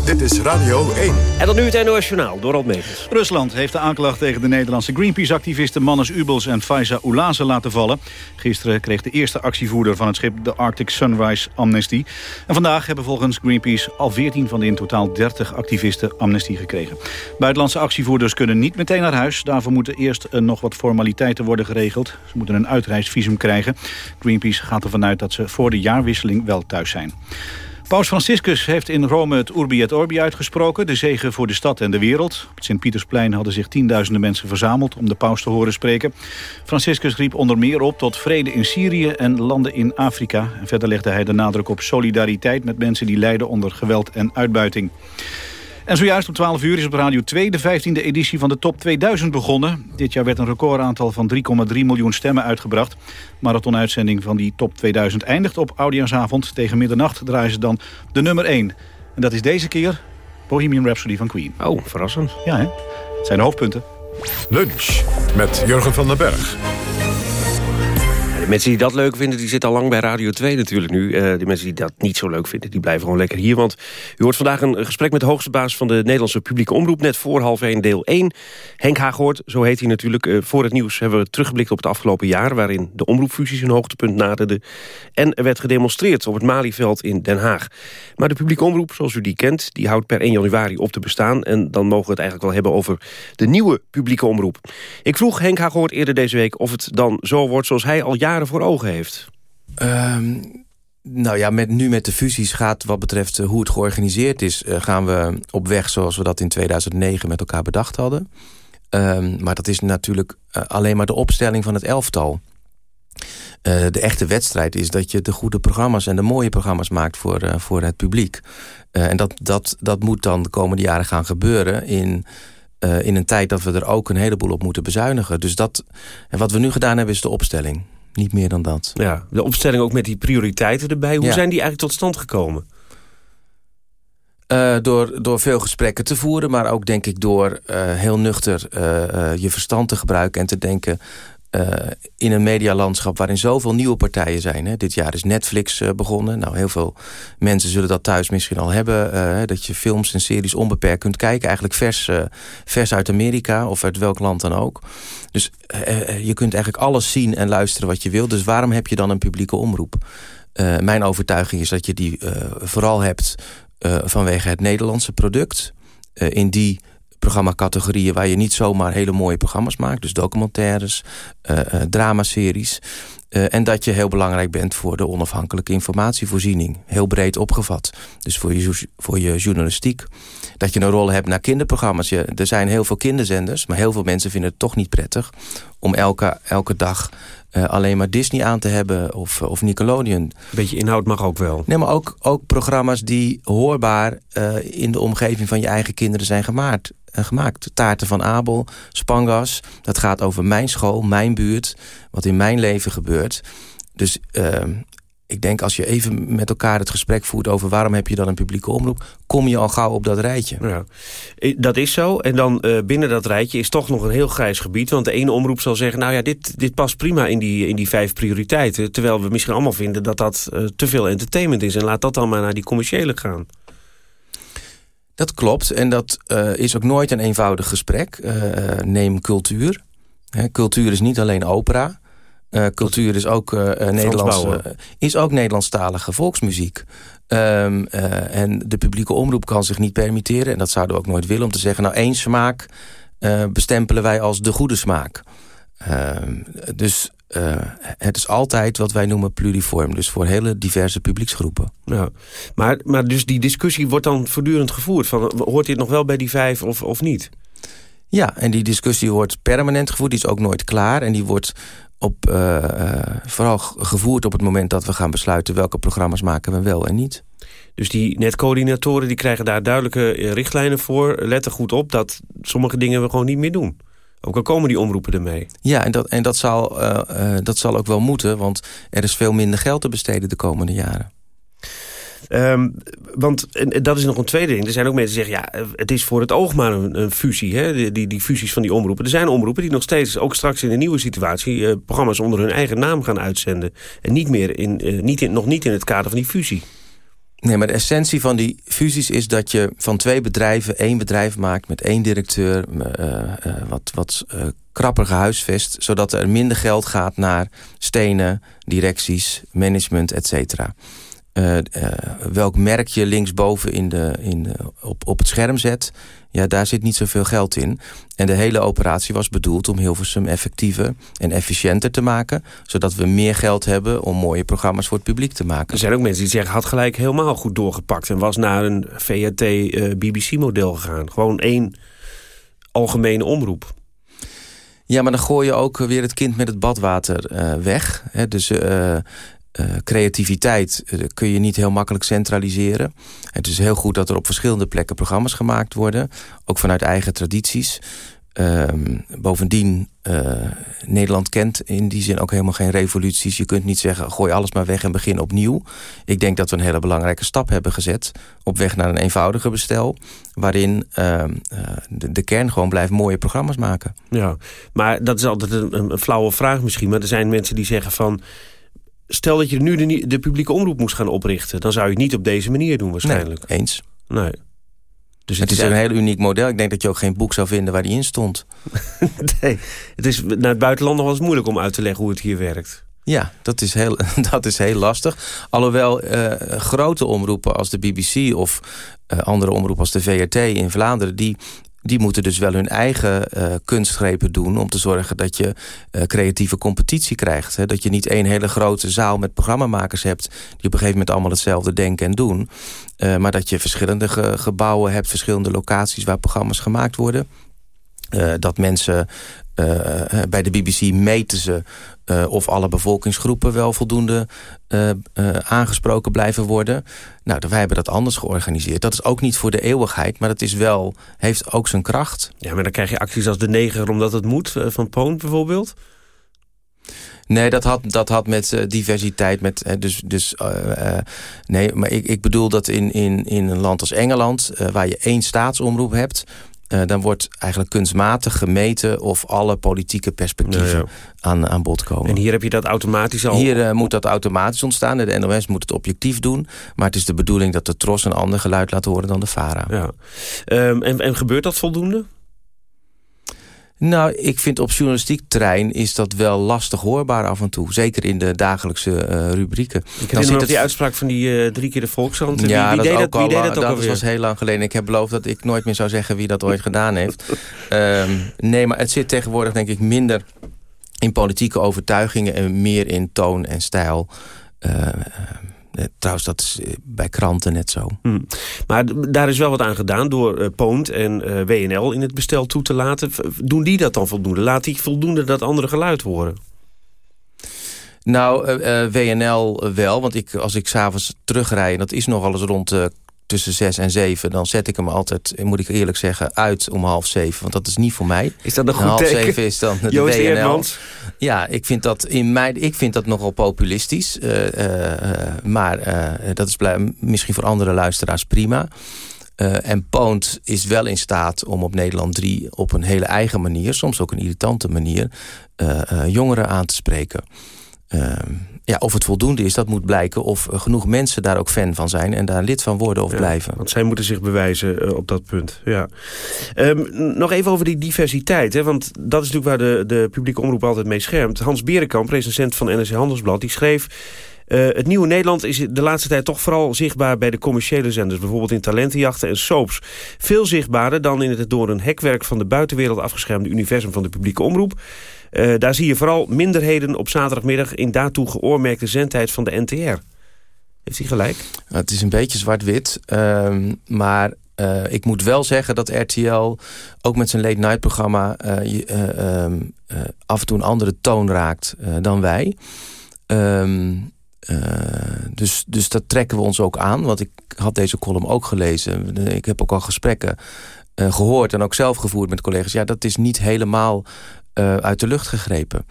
Dit is Radio 1. En dan nu het NOS Journaal, Dorald Megens. Rusland heeft de aanklacht tegen de Nederlandse Greenpeace-activisten Mannes Ubels en Faiza Oulaze laten vallen. Gisteren kreeg de eerste actievoerder van het schip de Arctic Sunrise amnestie. En vandaag hebben volgens Greenpeace al 14 van de in totaal 30 activisten amnestie gekregen. Buitenlandse actievoerders kunnen niet meteen naar huis. Daarvoor moeten eerst uh, nog wat formaliteiten worden geregeld. Ze moeten een uitreisvisum krijgen. Greenpeace gaat ervan uit dat ze voor de jaarwisseling wel thuis zijn. Paus Franciscus heeft in Rome het Urbi et Orbi uitgesproken... de zegen voor de stad en de wereld. Op het Sint-Pietersplein hadden zich tienduizenden mensen verzameld... om de paus te horen spreken. Franciscus riep onder meer op tot vrede in Syrië en landen in Afrika. En verder legde hij de nadruk op solidariteit... met mensen die lijden onder geweld en uitbuiting. En zojuist om 12 uur is op Radio 2 de 15e editie van de Top 2000 begonnen. Dit jaar werd een recordaantal van 3,3 miljoen stemmen uitgebracht. Marathonuitzending van die Top 2000 eindigt op Oudejaarsavond. Tegen middernacht draaien ze dan de nummer 1. En dat is deze keer Bohemian Rhapsody van Queen. Oh, verrassend. Ja, hè? Het zijn de hoofdpunten. Lunch met Jurgen van den Berg. Mensen die dat leuk vinden, die zitten al lang bij Radio 2 natuurlijk nu. Uh, de mensen die dat niet zo leuk vinden, die blijven gewoon lekker hier. Want u hoort vandaag een gesprek met de hoogste baas van de Nederlandse publieke omroep. Net voor half 1 deel 1. Henk Haaghoort, zo heet hij natuurlijk. Uh, voor het nieuws hebben we teruggeblikt op het afgelopen jaar... waarin de omroepfusies een hoogtepunt naderden. En er werd gedemonstreerd op het Malieveld in Den Haag. Maar de publieke omroep, zoals u die kent... die houdt per 1 januari op te bestaan. En dan mogen we het eigenlijk wel hebben over de nieuwe publieke omroep. Ik vroeg Henk Haaghoort eerder deze week of het dan zo wordt... zoals hij al jaren voor ogen heeft? Um, nou ja, met, nu met de fusies gaat wat betreft uh, hoe het georganiseerd is... Uh, gaan we op weg zoals we dat in 2009 met elkaar bedacht hadden. Um, maar dat is natuurlijk uh, alleen maar de opstelling van het elftal. de echte wedstrijd is dat je de goede programma's en de mooie programma's maakt voor, voor het publiek. en dat, dat, dat moet dan de komende jaren gaan gebeuren in in een tijd dat we er ook een heleboel op moeten bezuinigen. Dus dat, en wat we nu gedaan hebben is de opstelling. Niet meer dan dat. Ja, de opstelling ook met die prioriteiten erbij. Hoe ja. zijn die eigenlijk tot stand gekomen? Uh, door, door veel gesprekken te voeren, maar ook denk ik door uh, heel nuchter uh, je verstand te gebruiken en te denken in een medialandschap waarin zoveel nieuwe partijen zijn. Hè. Dit jaar is Netflix begonnen. Nou, heel veel mensen zullen dat thuis misschien al hebben. dat je films en series onbeperkt kunt kijken. Eigenlijk vers, vers uit Amerika of uit welk land dan ook. Dus je kunt eigenlijk alles zien en luisteren wat je wil. Dus waarom heb je dan een publieke omroep? Mijn overtuiging is dat je die vooral hebt vanwege het Nederlandse product. in die programmacategorieën waar je niet zomaar hele mooie programma's maakt. Dus documentaires, dramaseries. en dat je heel belangrijk bent voor de onafhankelijke informatievoorziening. Heel breed opgevat. Dus voor je, voor je journalistiek. Dat je een rol hebt naar kinderprogramma's. Je, er zijn heel veel kinderzenders, maar heel veel mensen vinden het toch niet prettig... om elke, elke dag uh, alleen maar Disney aan te hebben of, of Nickelodeon. Beetje inhoud mag ook wel. Nee, maar ook, ook programma's die hoorbaar uh, in de omgeving van je eigen kinderen zijn gemaakt. Gemaakt. Taarten van Abel, Spangas. Dat gaat over mijn school, mijn buurt, wat in mijn leven gebeurt. Dus ik denk als je even met elkaar het gesprek voert over waarom heb je dan een publieke omroep, kom je al gauw op dat rijtje. Ja, dat is zo. En dan uh, binnen dat rijtje is toch nog een heel grijs gebied. Want de ene omroep zal zeggen, nou ja, dit, dit past prima in die, in die vijf prioriteiten. Terwijl we misschien allemaal vinden dat dat uh, te veel entertainment is. En laat dat dan maar naar die commerciële gaan. Dat klopt. En dat uh, is ook nooit een eenvoudig gesprek. neem cultuur. He, cultuur is niet alleen opera. Uh, cultuur is ook, uh, Nederlands, uh, is ook Nederlandstalige volksmuziek. Um, en de publieke omroep kan zich niet permitteren... en dat zouden we ook nooit willen om te zeggen... nou, één smaak bestempelen wij als de goede smaak. Ehm, dus het is altijd wat wij noemen pluriform. Dus voor hele diverse publieksgroepen. Ja. Maar, maar dus die discussie wordt dan voortdurend gevoerd? Van, hoort dit nog wel bij die vijf of, of niet? Ja, en die discussie wordt permanent gevoerd. Die is ook nooit klaar. En die wordt op, uh, uh, vooral gevoerd op het moment dat we gaan besluiten... welke programma's maken we wel en niet. Dus die netcoördinatoren die krijgen daar duidelijke eh, richtlijnen voor. Let er goed op dat sommige dingen we gewoon niet meer doen. Ook al komen die omroepen ermee. Ja, en dat, en dat, zal, uh, dat zal ook wel moeten... want er is veel minder geld te besteden de komende jaren. Ehm, want dat is nog een tweede ding. Er zijn ook mensen die zeggen, ja, het is voor het oog maar een, fusie. Hè? Die, die, fusies van die omroepen. Er zijn omroepen die nog steeds, ook straks in een nieuwe situatie... Eh, programma's onder hun eigen naam gaan uitzenden. En niet meer in, uh, niet in, nog niet in het kader van die fusie. Nee, maar de essentie van die fusies is dat je van twee bedrijven één bedrijf maakt met één directeur, uh, wat, wat uh, krapper gehuisvest, zodat er minder geld gaat naar stenen, directies, management, et cetera. Welk merk je linksboven in de, in de, op, op het scherm zet, ja, daar zit niet zoveel geld in. En de hele operatie was bedoeld om Hilversum effectiever en efficiënter te maken. Zodat we meer geld hebben om mooie programma's voor het publiek te maken. Er zijn ook mensen die zeggen, had gelijk helemaal goed doorgepakt. En was naar een VAT-BBC-model uh, gegaan. Gewoon één algemene omroep. Ja, maar dan gooi je ook weer het kind met het badwater uh, weg. Hè? Dus uh, uh, creativiteit uh, kun je niet heel makkelijk centraliseren. Het is heel goed dat er op verschillende plekken programma's gemaakt worden. Ook vanuit eigen tradities. Uh, bovendien, uh, Nederland kent in die zin ook helemaal geen revoluties. Je kunt niet zeggen, gooi alles maar weg en begin opnieuw. Ik denk dat we een hele belangrijke stap hebben gezet... op weg naar een eenvoudiger bestel... waarin ehm, de, de, kern gewoon blijft mooie programma's maken. Ja, maar dat is altijd een flauwe vraag misschien. Maar er zijn mensen die zeggen van stel dat je nu de, de, publieke omroep moest gaan oprichten... dan zou je het niet op deze manier doen waarschijnlijk. Nee, eens. Nee. Dus het, het is, een heel uniek model. Ik denk dat je ook geen boek zou vinden waar die in stond. nee, het is naar het buitenland nog wel eens moeilijk om uit te leggen hoe het hier werkt. Ja, dat is heel, dat is heel lastig. Alhoewel uh, grote omroepen als de BBC of uh, andere omroepen als de VRT in Vlaanderen... die die moeten dus wel hun eigen uh, kunstgrepen doen... om te zorgen dat je uh, creatieve competitie krijgt. Hè? Dat je niet één hele grote zaal met programmamakers hebt... die op een gegeven moment allemaal hetzelfde denken en doen. Uh, maar dat je verschillende ge gebouwen hebt, verschillende locaties... waar programma's gemaakt worden. dat mensen bij de BBC meten ze uh, of alle bevolkingsgroepen wel voldoende aangesproken blijven worden. Nou, wij hebben dat anders georganiseerd. Dat is ook niet voor de eeuwigheid, maar dat is wel, heeft ook zijn kracht. Ja, maar dan krijg je acties als de neger omdat het moet, van Poon bijvoorbeeld? Nee, dat had, dat had met uh, diversiteit. Met, dus, dus, uh, nee, maar ik, ik bedoel dat in, in, in een land als Engeland... waar je één staatsomroep hebt... Uh, dan wordt eigenlijk kunstmatig gemeten of alle politieke perspectieven ja, ja. Aan, aan bod komen. En hier heb je dat automatisch al? Hier uh, moet dat automatisch ontstaan. De NOS moet het objectief doen. Maar het is de bedoeling dat de TROS een ander geluid laat horen dan de VARA. Ja. Um, en, en gebeurt dat voldoende? Nou, ik vind op journalistiek terrein is dat wel lastig hoorbaar af en toe. Zeker in de dagelijkse uh, rubrieken. Ik herinner me het... die uitspraak van die uh, drie keer de Volkshand. Ja, wie, wie, deed dat, dat, wie deed dat ook dat alweer? was heel lang geleden. Ik heb beloofd dat ik nooit meer zou zeggen wie dat ooit gedaan heeft. Um, nee, maar het zit tegenwoordig denk ik minder in politieke overtuigingen... en meer in toon en stijl... Uh, Trouwens, dat is bij kranten net zo. Hmm. Maar daar is wel wat aan gedaan door uh, Poont en uh, WNL in het bestel toe te laten. Doen die dat dan voldoende? Laat die voldoende dat andere geluid horen? Nou, uh, WNL wel. Want ik, als ik s'avonds terugrij... en dat is nogal eens rond tussen zes en zeven... dan zet ik hem altijd, moet ik eerlijk zeggen, uit om half zeven. Want dat is niet voor mij. Is dat een goed half teken? zeven is dan de Joost WNL. Eerdmans? Ja, ik vind dat, in mijn, ik vind dat nogal populistisch. Uh, uh, maar uh, dat is misschien voor andere luisteraars prima. en Poont is wel in staat om op Nederland 3 op een hele eigen manier... soms ook een irritante manier, jongeren aan te spreken. Ehm, ja, of het voldoende is, dat moet blijken. Of genoeg mensen daar ook fan van zijn... en daar lid van worden of ja, blijven. Want zij moeten zich bewijzen uh, op dat punt. Ja. Um, nog even over die diversiteit. Hè, want dat is natuurlijk waar de, de publieke omroep altijd mee schermt. Hans Berenkamp, recensent van NRC Handelsblad... die schreef... Uh, het nieuwe Nederland is de laatste tijd toch vooral zichtbaar bij de commerciële zenders. Bijvoorbeeld in talentenjachten en soaps. Veel zichtbaarder dan in het door een hekwerk van de buitenwereld afgeschermde universum van de publieke omroep. Uh, daar zie je vooral minderheden op zaterdagmiddag in daartoe geoormerkte zendtijd van de NTR. Heeft hij gelijk? Het is een beetje zwart-wit, uh, maar uh, ik moet wel zeggen dat RTL ook met zijn late night programma uh, af en toe een andere toon raakt dan wij. Um, dus, dus dat trekken we ons ook aan. Want ik had deze column ook gelezen. Ik heb ook al gesprekken gehoord en ook zelf gevoerd met collega's. Ja, dat is niet helemaal uh, uit de lucht gegrepen.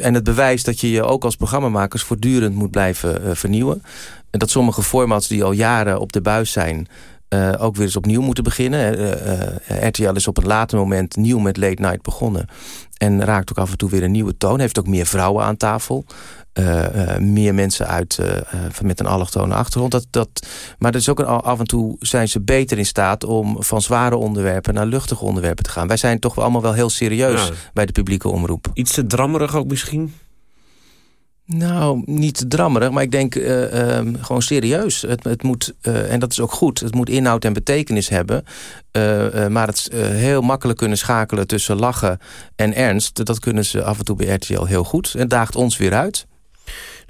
En het bewijst dat je je ook als programmamakers voortdurend moet blijven uh, vernieuwen. dat sommige formats die al jaren op de buis zijn... Uh, ook weer eens opnieuw moeten beginnen. RTL is op een later moment nieuw met Late Night begonnen. En raakt ook af en toe weer een nieuwe toon. Heeft ook meer vrouwen aan tafel. Meer mensen uit, met een allochtone achtergrond. Dat, dat, maar dat is ook een, af en toe zijn ze beter in staat... om van zware onderwerpen naar luchtige onderwerpen te gaan. Wij zijn toch allemaal wel heel serieus bij de publieke omroep. Iets te drammerig ook misschien? Nou, niet drammerig, maar ik denk uh, um, gewoon serieus. Het, het moet, uh, en dat is ook goed, het moet inhoud en betekenis hebben. Maar het heel makkelijk kunnen schakelen tussen lachen en ernst... dat kunnen ze af en toe bij RTL heel goed. En daagt ons weer uit.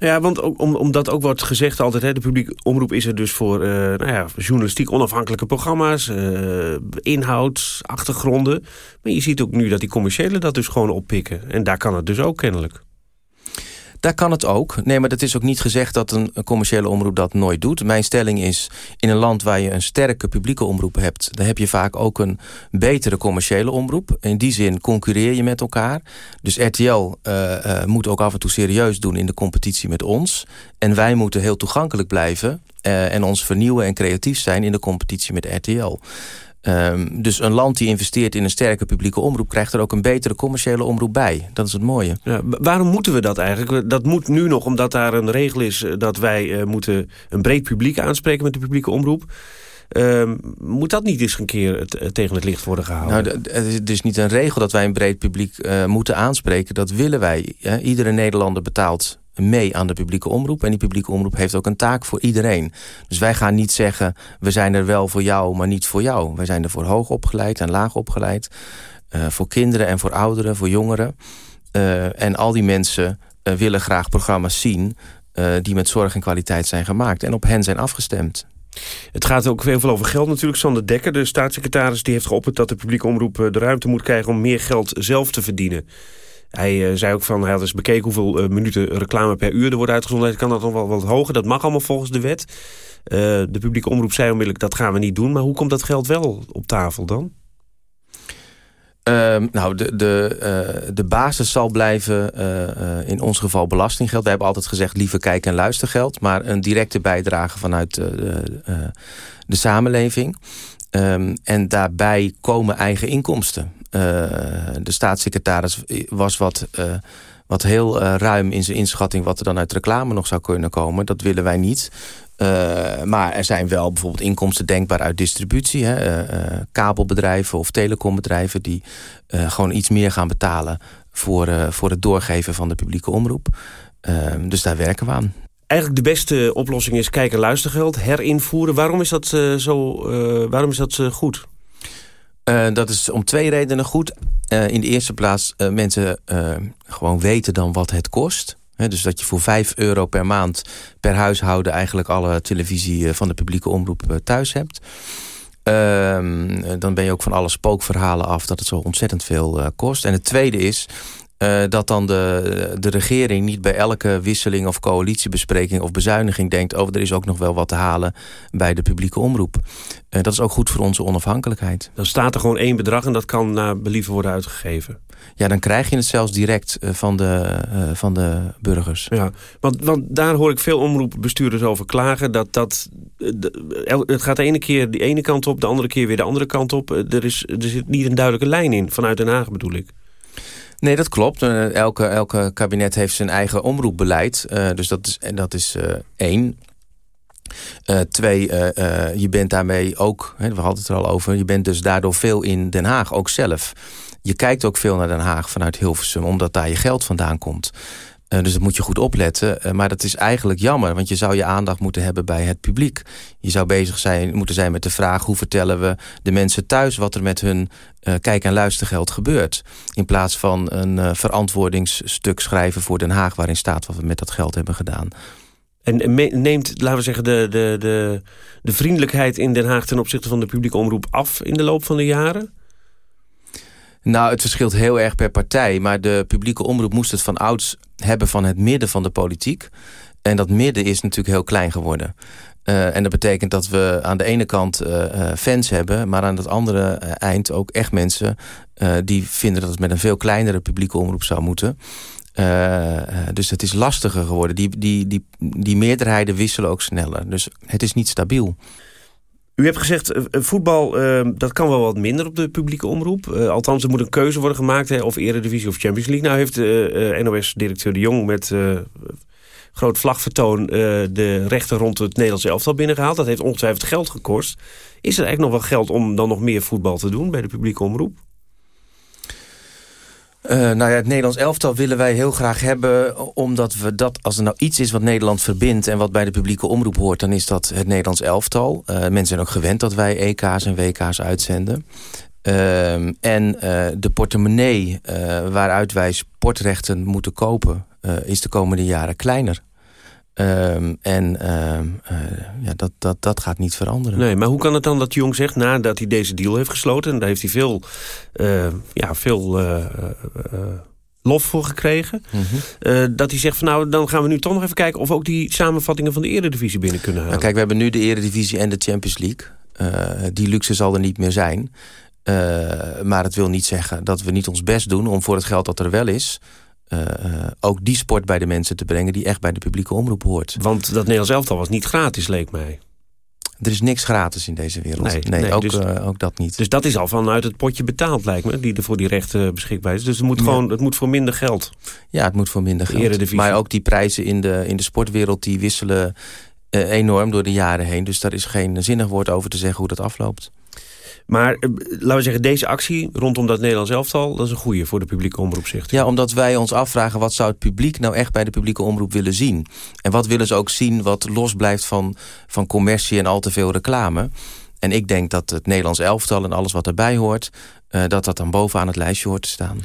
Ja, want om, omdat ook wordt gezegd altijd... Hè, de publieke omroep is er dus voor nou ja, journalistiek onafhankelijke programma's... inhoud, achtergronden. Maar je ziet ook nu dat die commerciële dat dus gewoon oppikken. En daar kan het dus ook kennelijk. Daar kan het ook. Nee, maar dat is ook niet gezegd dat een, commerciële omroep dat nooit doet. Mijn stelling is, in een land waar je een sterke publieke omroep hebt... dan heb je vaak ook een betere commerciële omroep. In die zin concurreer je met elkaar. Dus RTL uh, uh, moet ook af en toe serieus doen in de competitie met ons. En wij moeten heel toegankelijk blijven... Uh, en ons vernieuwen en creatief zijn in de competitie met RTL. Um, dus een land die investeert in een sterke publieke omroep... krijgt er ook een betere commerciële omroep bij. Dat is het mooie. Ja, waarom moeten we dat eigenlijk? Dat moet nu nog omdat daar een regel is... Eh, dat wij uh, moeten een breed publiek aanspreken met de publieke omroep. Uh, moet dat niet eens een keer tegen het licht worden gehouden? Nou, het is niet een regel dat wij een breed publiek uh, moeten aanspreken. Dat willen wij. Iedere Nederlander betaalt mee aan de publieke omroep. En die publieke omroep heeft ook een taak voor iedereen. Dus wij gaan niet zeggen, we zijn er wel voor jou, maar niet voor jou. Wij zijn er voor hoog opgeleid en laag opgeleid. Uh, voor kinderen en voor ouderen, voor jongeren. Uh, en al die mensen uh, willen graag programma's zien... die met zorg en kwaliteit zijn gemaakt. En op hen zijn afgestemd. Het gaat ook veel over geld natuurlijk. Sander Dekker, de staatssecretaris, die heeft geopperd... dat de publieke omroep de ruimte moet krijgen om meer geld zelf te verdienen. Hij uh, zei ook van, hij had eens bekeken hoeveel uh, minuten reclame per uur er wordt uitgezonden. Hij kan dat nog wel wat hoger, dat mag allemaal volgens de wet. Uh, de publieke omroep zei onmiddellijk, dat gaan we niet doen. Maar hoe komt dat geld wel op tafel dan? Uh, nou, de, de, de basis zal blijven in ons geval belastinggeld. We hebben altijd gezegd liever kijk- en luistergeld. Maar een directe bijdrage vanuit de samenleving. Um, en daarbij komen eigen inkomsten. Uh, de staatssecretaris was wat, uh, wat heel uh, ruim in zijn inschatting... wat er dan uit reclame nog zou kunnen komen. Dat willen wij niet. maar er zijn wel bijvoorbeeld inkomsten denkbaar uit distributie. Hè? kabelbedrijven of telecombedrijven... die gewoon iets meer gaan betalen voor, voor het doorgeven van de publieke omroep. Ehm, dus daar werken we aan eigenlijk de beste oplossing is kijk- en luistergeld herinvoeren. Waarom is dat, zo, waarom is dat goed? dat is om twee redenen goed. in de eerste plaats mensen gewoon weten dan wat het kost. dus dat je voor 5 euro per maand per huishouden... eigenlijk alle televisie van de publieke omroep thuis hebt. Ehm, dan ben je ook van alle spookverhalen af dat het zo ontzettend veel kost. En het tweede is uh, dat dan de, de regering niet bij elke wisseling of coalitiebespreking of bezuiniging denkt... oh, er is ook nog wel wat te halen bij de publieke omroep. Uh, dat is ook goed voor onze onafhankelijkheid. Dan staat er gewoon één bedrag en dat kan naar believen worden uitgegeven. Ja, dan krijg je het zelfs direct uh, van, de, van de burgers. Ja, want, want daar hoor ik veel omroepbestuurders over klagen. Dat, dat, de, het gaat de ene keer de ene kant op, de andere keer weer de andere kant op. Er, is, er zit niet een duidelijke lijn in, vanuit Den Haag bedoel ik. Nee, dat klopt. Uh, elke, elke kabinet heeft zijn eigen omroepbeleid. Uh, dus dat is, dat is uh, één. twee, je bent daarmee ook, hè, we hadden het er al over... je bent dus daardoor veel in Den Haag, ook zelf. Je kijkt ook veel naar Den Haag vanuit Hilversum... omdat daar je geld vandaan komt. Uh, dus dat moet je goed opletten. Uh, maar dat is eigenlijk jammer, want je zou je aandacht moeten hebben bij het publiek. Je zou bezig zijn, moeten zijn met de vraag... hoe vertellen we de mensen thuis wat er met hun uh, kijk- en luistergeld gebeurt. In plaats van een verantwoordingsstuk schrijven voor Den Haag... waarin staat wat we met dat geld hebben gedaan. En neemt, laten we zeggen, de, de, de, de vriendelijkheid in Den Haag... ten opzichte van de publieke omroep af in de loop van de jaren? Nou, het verschilt heel erg per partij. Maar de publieke omroep moest het van ouds hebben van het midden van de politiek. En dat midden is natuurlijk heel klein geworden. Uh, en dat betekent dat we aan de ene kant uh, fans hebben... maar aan het andere eind ook echt mensen... die vinden dat het met een veel kleinere publieke omroep zou moeten. dus het is lastiger geworden. Die, die, die, die meerderheden wisselen ook sneller. Dus het is niet stabiel. U hebt gezegd, voetbal dat kan wel wat minder op de publieke omroep. althans, er moet een keuze worden gemaakt, hè, of Eredivisie of Champions League. Nou heeft NOS-directeur De Jong met groot vlagvertoon... de rechten rond het Nederlands elftal binnengehaald. Dat heeft ongetwijfeld geld gekost. Is er eigenlijk nog wel geld om dan nog meer voetbal te doen bij de publieke omroep? Uh, nou ja, het Nederlands elftal willen wij heel graag hebben... omdat we dat, als er nou iets is wat Nederland verbindt... en wat bij de publieke omroep hoort, dan is dat het Nederlands elftal. Uh, mensen zijn ook gewend dat wij EK's en WK's uitzenden. Uh, en uh, de portemonnee waaruit wij sportrechten moeten kopen... is de komende jaren kleiner. Um, en uh, uh, ja, dat, dat, dat gaat niet veranderen. Nee, maar hoe kan het dan dat Jong zegt, nadat hij deze deal heeft gesloten... en daar heeft hij veel, uh, ja, veel lof voor gekregen... Mm -hmm. dat hij zegt van nou, dan gaan we nu toch nog even kijken... of ook die samenvattingen van de eredivisie binnen kunnen halen. Nou, kijk, we hebben nu de eredivisie en de Champions League. die luxe zal er niet meer zijn. maar het wil niet zeggen dat we niet ons best doen... om voor het geld dat er wel is uh, ook die sport bij de mensen te brengen... die echt bij de publieke omroep hoort. Want dat Nederlands elftal was niet gratis, leek mij. Er is niks gratis in deze wereld. Nee, nee, ook, dus, uh, ook, dat niet. Dus dat is al vanuit het potje betaald, lijkt me, die er voor die rechten beschikbaar is. Dus het moet, ja. gewoon, het moet voor minder geld. Ja, het moet voor minder geld. Maar ook die prijzen in de, in de sportwereld, die wisselen uh, enorm door de jaren heen. Dus daar is geen zinnig woord over te zeggen hoe dat afloopt. Maar eh, laten we zeggen, deze actie rondom dat Nederlands elftal... dat is een goede voor de publieke omroep, zegt Ja, omdat wij ons afvragen... wat zou het publiek nou echt bij de publieke omroep willen zien? En wat willen ze ook zien wat los blijft van, van commercie en al te veel reclame? En ik denk dat het Nederlands elftal en alles wat erbij hoort... Uh, dat dat dan bovenaan het lijstje hoort te staan.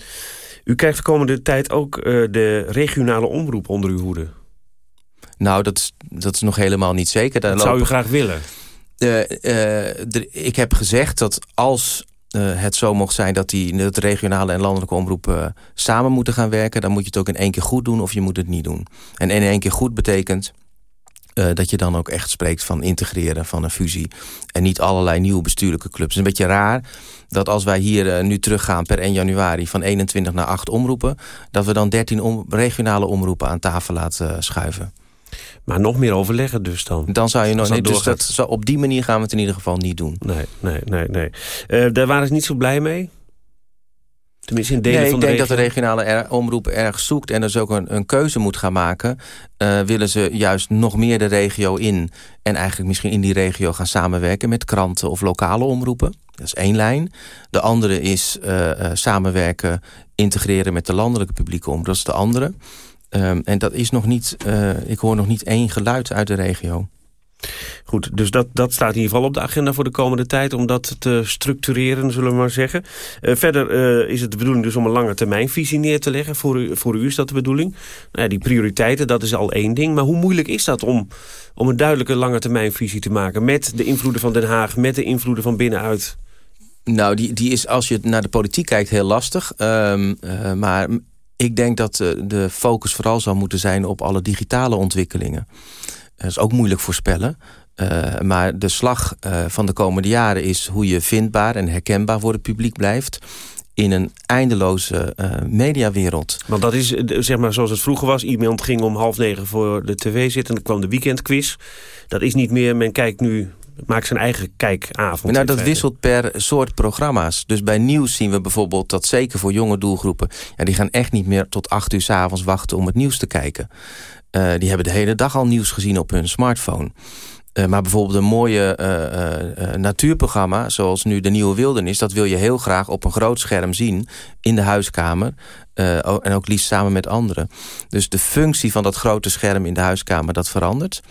U krijgt de komende tijd ook uh, de regionale omroep onder uw hoede. Nou, dat is, dat is nog helemaal niet zeker. Daar dat lopen... zou u graag willen? Uh, uh, ik heb gezegd dat als uh, het zo mocht zijn dat die dat regionale en landelijke omroepen samen moeten gaan werken... dan moet je het ook in één keer goed doen of je moet het niet doen. En in één keer goed betekent dat je dan ook echt spreekt van integreren, van een fusie. En niet allerlei nieuwe bestuurlijke clubs. Het is een beetje raar dat als wij hier nu teruggaan per 1 januari... van 21 naar 8 omroepen... dat we dan 13 om, regionale omroepen aan tafel laten schuiven. Maar nog meer overleggen dus dan. Dan zou je nog. Dus dat, op die manier gaan we het in ieder geval niet doen. Nee, nee, nee. nee. Uh, daar waren ze niet zo blij mee? Tenminste in delen nee, van de ik denk dat de regionale er, omroep erg zoekt... en dus ook een, een keuze moet gaan maken. Uh, willen ze juist nog meer de regio in... en eigenlijk misschien in die regio gaan samenwerken... met kranten of lokale omroepen. Dat is één lijn. De andere is uh, samenwerken, integreren met de landelijke publieke omroep. Dat is de andere. Um, en dat is nog niet, uh, ik hoor nog niet één geluid uit de regio. Goed, dus dat, dat staat in ieder geval op de agenda voor de komende tijd... om dat te structureren, zullen we maar zeggen. Uh, verder uh, is het de bedoeling dus om een lange termijnvisie neer te leggen. Voor u, voor u is dat de bedoeling. Nou ja, die prioriteiten, dat is al één ding. Maar hoe moeilijk is dat om, om een duidelijke lange termijnvisie te maken... met de invloeden van Den Haag, met de invloeden van binnenuit? Nou, die, die is als je naar de politiek kijkt heel lastig. Um, uh, maar ik denk dat de focus vooral zou moeten zijn op alle digitale ontwikkelingen. Dat is ook moeilijk voorspellen. Uh, maar de slag uh, van de komende jaren is hoe je vindbaar en herkenbaar voor het publiek blijft in een eindeloze mediawereld. Want dat is zeg maar zoals het vroeger was. Iemand ging om half negen voor de tv zitten... en dan kwam de weekendquiz. Dat is niet meer, men kijkt nu maakt zijn eigen kijkavond. Nou, dat wisselt per soort programma's. Dus bij nieuws zien we bijvoorbeeld dat zeker voor jonge doelgroepen... Ja, die gaan echt niet meer tot acht uur s avonds wachten om het nieuws te kijken. Uh, die hebben de hele dag al nieuws gezien op hun smartphone. Uh, maar bijvoorbeeld een mooie uh, natuurprogramma... zoals nu De Nieuwe Wildernis... dat wil je heel graag op een groot scherm zien in de huiskamer. en ook liefst samen met anderen. Dus de functie van dat grote scherm in de huiskamer, dat verandert.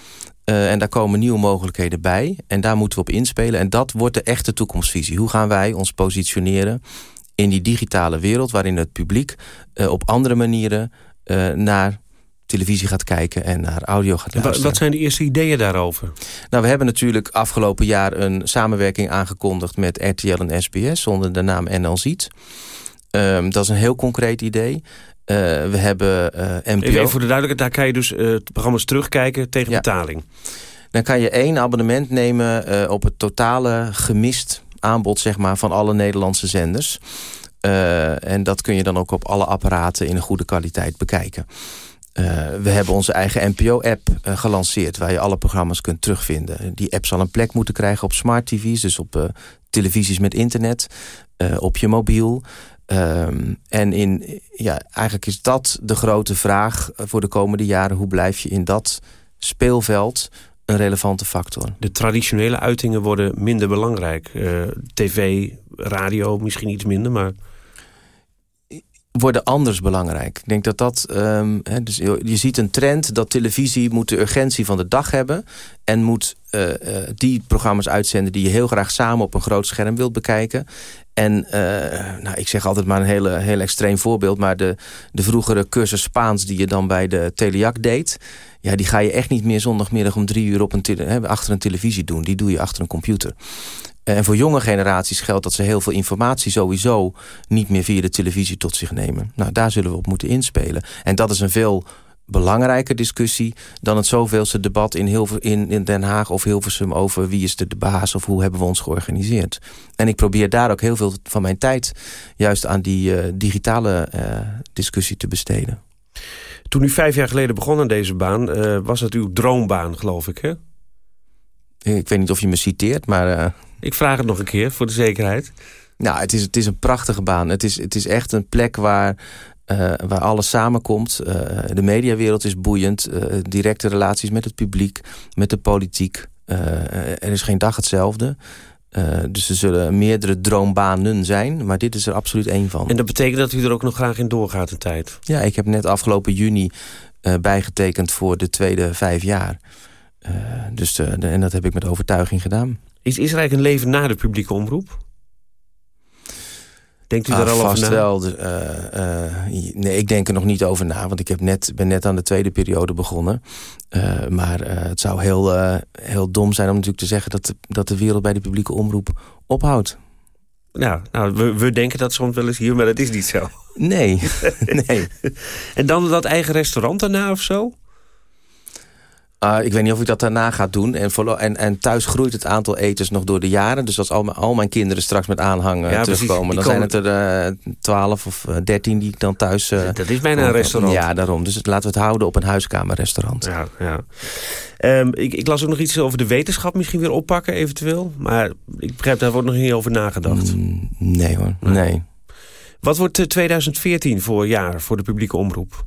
Uh, en daar komen nieuwe mogelijkheden bij. En daar moeten we op inspelen. En dat wordt de echte toekomstvisie. Hoe gaan wij ons positioneren in die digitale wereld... waarin het publiek uh, op andere manieren uh, naar televisie gaat kijken en naar audio gaat luisteren. Wat zijn de eerste ideeën daarover? Nou, we hebben natuurlijk afgelopen jaar een samenwerking aangekondigd... met RTL en SBS onder de naam NL Ziet. Um, dat is een heel concreet idee. Uh, we hebben uh, NPO. Even voor de duidelijkheid, daar kan je dus uh, programma's terugkijken tegen ja. betaling. Dan kan je één abonnement nemen op het totale gemist aanbod zeg maar, van alle Nederlandse zenders. en dat kun je dan ook op alle apparaten in een goede kwaliteit bekijken. we hebben onze eigen NPO-app gelanceerd... waar je alle programma's kunt terugvinden. Die app zal een plek moeten krijgen op smart tv's... dus op televisies met internet, op je mobiel... Ehm, en in, ja, eigenlijk is dat de grote vraag voor de komende jaren. Hoe blijf je in dat speelveld een relevante factor? De traditionele uitingen worden minder belangrijk. Uh, TV, radio misschien iets minder, maar worden anders belangrijk. Ik denk dat dat... Um, dus je ziet een trend dat televisie moet de urgentie van de dag hebben... en moet uh, die programma's uitzenden die je heel graag samen op een groot scherm wilt bekijken. En uh, nou, ik zeg altijd maar een hele, heel extreem voorbeeld... maar de, de vroegere cursus Spaans die je dan bij de Telejak deed... ja, die ga je echt niet meer zondagmiddag om drie uur op een achter een televisie doen. Die doe je achter een computer. En voor jonge generaties geldt dat ze heel veel informatie sowieso niet meer via de televisie tot zich nemen. Nou, daar zullen we op moeten inspelen. En dat is een veel belangrijke discussie dan het zoveelste debat in, Hilver, in, in Den Haag of Hilversum over wie is de, de baas of hoe hebben we ons georganiseerd. En ik probeer daar ook heel veel van mijn tijd juist aan die uh, digitale uh, discussie te besteden. Toen u vijf jaar geleden begon aan deze baan, uh, was het uw droombaan geloof ik hè? Ik weet niet of je me citeert, maar... Ik vraag het nog een keer, voor de zekerheid. Nou, het is, het is een prachtige baan. Het is, het is echt een plek waar, uh, waar alles samenkomt. Uh, de mediawereld is boeiend. Uh, directe relaties met het publiek, met de politiek. er is geen dag hetzelfde. dus er zullen meerdere droombanen zijn. Maar dit is er absoluut één van. En dat betekent dat u er ook nog graag in doorgaat de tijd? Ja, ik heb net afgelopen juni bijgetekend voor de tweede vijf jaar. dus, en dat heb ik met overtuiging gedaan. Is, is eigenlijk een leven na de publieke omroep? Denkt u ah, daar al vast over na? wel. Uh, uh, nee, ik denk er nog niet over na. Want ik heb net, ben net aan de tweede periode begonnen. Uh, maar het zou heel, heel dom zijn om natuurlijk te zeggen... Dat de, dat de wereld bij de publieke omroep ophoudt. Nou, nou we, we denken dat soms wel eens hier, maar dat is niet zo. Nee, nee. en dan dat eigen restaurant daarna of zo? Uh, ik weet niet of ik dat daarna ga doen. En, en, en, thuis groeit het aantal eters nog door de jaren. Dus als al, mijn, al mijn kinderen straks met aanhang ja, terugkomen... dan zijn het er uh, 12 of uh, 13 die ik dan thuis... Uh, dat is bijna een restaurant. Ja, daarom. Dus laten we het houden op een huiskamerrestaurant. Ja, ja. Um, ik, ik, las ook nog iets over de wetenschap misschien weer oppakken, eventueel. Maar ik begrijp, daar wordt nog niet over nagedacht. Mm, nee hoor, nee. nee. Wat wordt 2014 voor jaar voor de publieke omroep?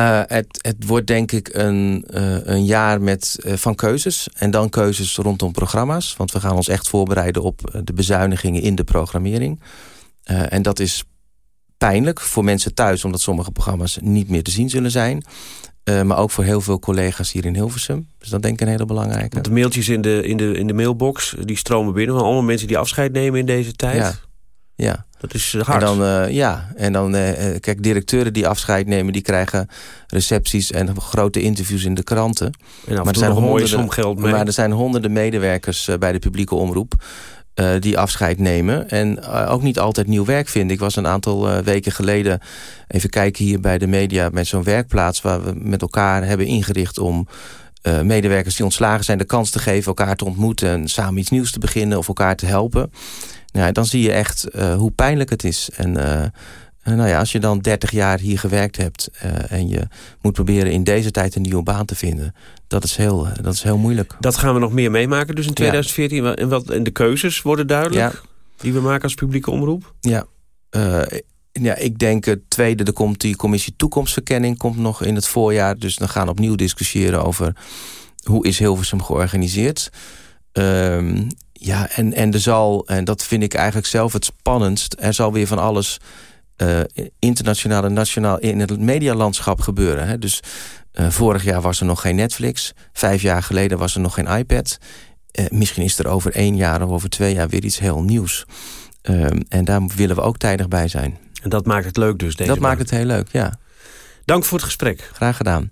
Uh, het, het, wordt denk ik een, uh, een jaar met, uh, van keuzes. En dan keuzes rondom programma's. Want we gaan ons echt voorbereiden op de bezuinigingen in de programmering. en dat is pijnlijk voor mensen thuis... omdat sommige programma's niet meer te zien zullen zijn. maar ook voor heel veel collega's hier in Hilversum. Dus dat denk ik een hele belangrijke. Want de mailtjes in de, in, de, in de mailbox die stromen binnen... van allemaal mensen die afscheid nemen in deze tijd. Ja. Ja. Dat is hard. En dan, uh, ja, en dan, uh, kijk, directeuren die afscheid nemen... die krijgen recepties en grote interviews in de kranten. En maar er zijn honderden, geld mee. Maar er zijn honderden medewerkers uh, bij de publieke omroep... die afscheid nemen. En ook niet altijd nieuw werk vinden. Ik was een aantal weken geleden even kijken hier bij de media... met zo'n werkplaats waar we met elkaar hebben ingericht... om medewerkers die ontslagen zijn de kans te geven... elkaar te ontmoeten en samen iets nieuws te beginnen... of elkaar te helpen ja, dan zie je echt uh, hoe pijnlijk het is. En uh, nou ja, als je dan 30 jaar hier gewerkt hebt... Uh, en je moet proberen in deze tijd een nieuwe baan te vinden... dat is heel, dat is heel moeilijk. Dat gaan we nog meer meemaken dus in 2014. Ja. En, wat, en de keuzes worden duidelijk? Ja. Die we maken als publieke omroep? Ja, ja, ik denk het tweede, er komt die commissie toekomstverkenning... komt nog in het voorjaar. Dus dan gaan we opnieuw discussiëren over... hoe is Hilversum georganiseerd... Um, ja, en, en er zal, en dat vind ik eigenlijk zelf het spannendst... er zal weer van alles uh, internationaal en nationaal in het medialandschap gebeuren. Hè? Dus uh, vorig jaar was er nog geen Netflix. Vijf jaar geleden was er nog geen iPad. Uh, misschien is er over één jaar of over twee jaar weer iets heel nieuws. Ehm, en daar willen we ook tijdig bij zijn. En dat maakt het leuk dus, deze Dat maakt het heel leuk, ja. Dank voor het gesprek. Graag gedaan.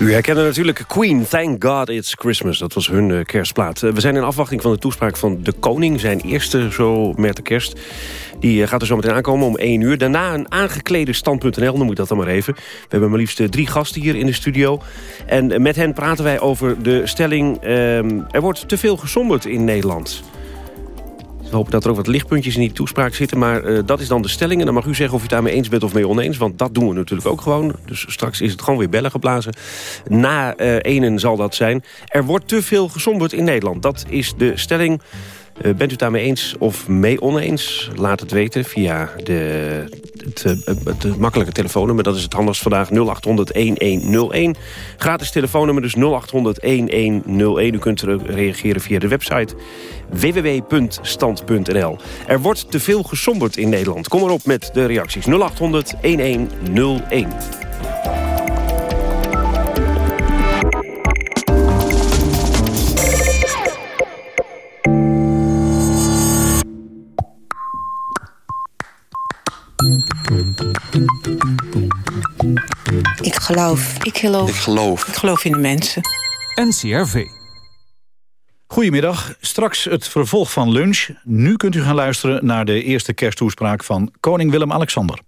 U herkende natuurlijk Queen, Thank God It's Christmas. Dat was hun eh, kerstplaat. Eh, we zijn in afwachting van de toespraak van de koning. Zijn eerste zo met de kerst. Die eh, gaat er zo meteen aankomen om 1 uur. Daarna een aangeklede stand.nl, noem ik dat dan maar even. We hebben maar liefst drie gasten hier in de studio. En met hen praten wij over de stelling... ehm, er wordt te veel gesomberd in Nederland. We hopen dat er ook wat lichtpuntjes in die toespraak zitten. Maar eh, dat is dan de stelling. En dan mag u zeggen of u het daarmee eens bent of mee oneens. Want dat doen we natuurlijk ook gewoon. Dus straks is het gewoon weer bellen geblazen. Na eh enen zal dat zijn. Er wordt te veel gesomberd in Nederland. Dat is de stelling. Eh, bent u daarmee eens of mee oneens? Laat het weten via de, het, eh, het, makkelijke telefoonnummer. Dat is het handigst vandaag 0800-1101. Gratis telefoonnummer dus 0800-1101. U kunt er reageren via de website www.stand.nl. Er wordt te veel gesomberd in Nederland. Kom erop met de reacties 0800-1101. Ik geloof. Ik geloof. Ik geloof. Ik geloof in de mensen. NCRV. Goedemiddag, straks het vervolg van lunch. Nu kunt u gaan luisteren naar de eerste kersttoespraak van koning Willem-Alexander.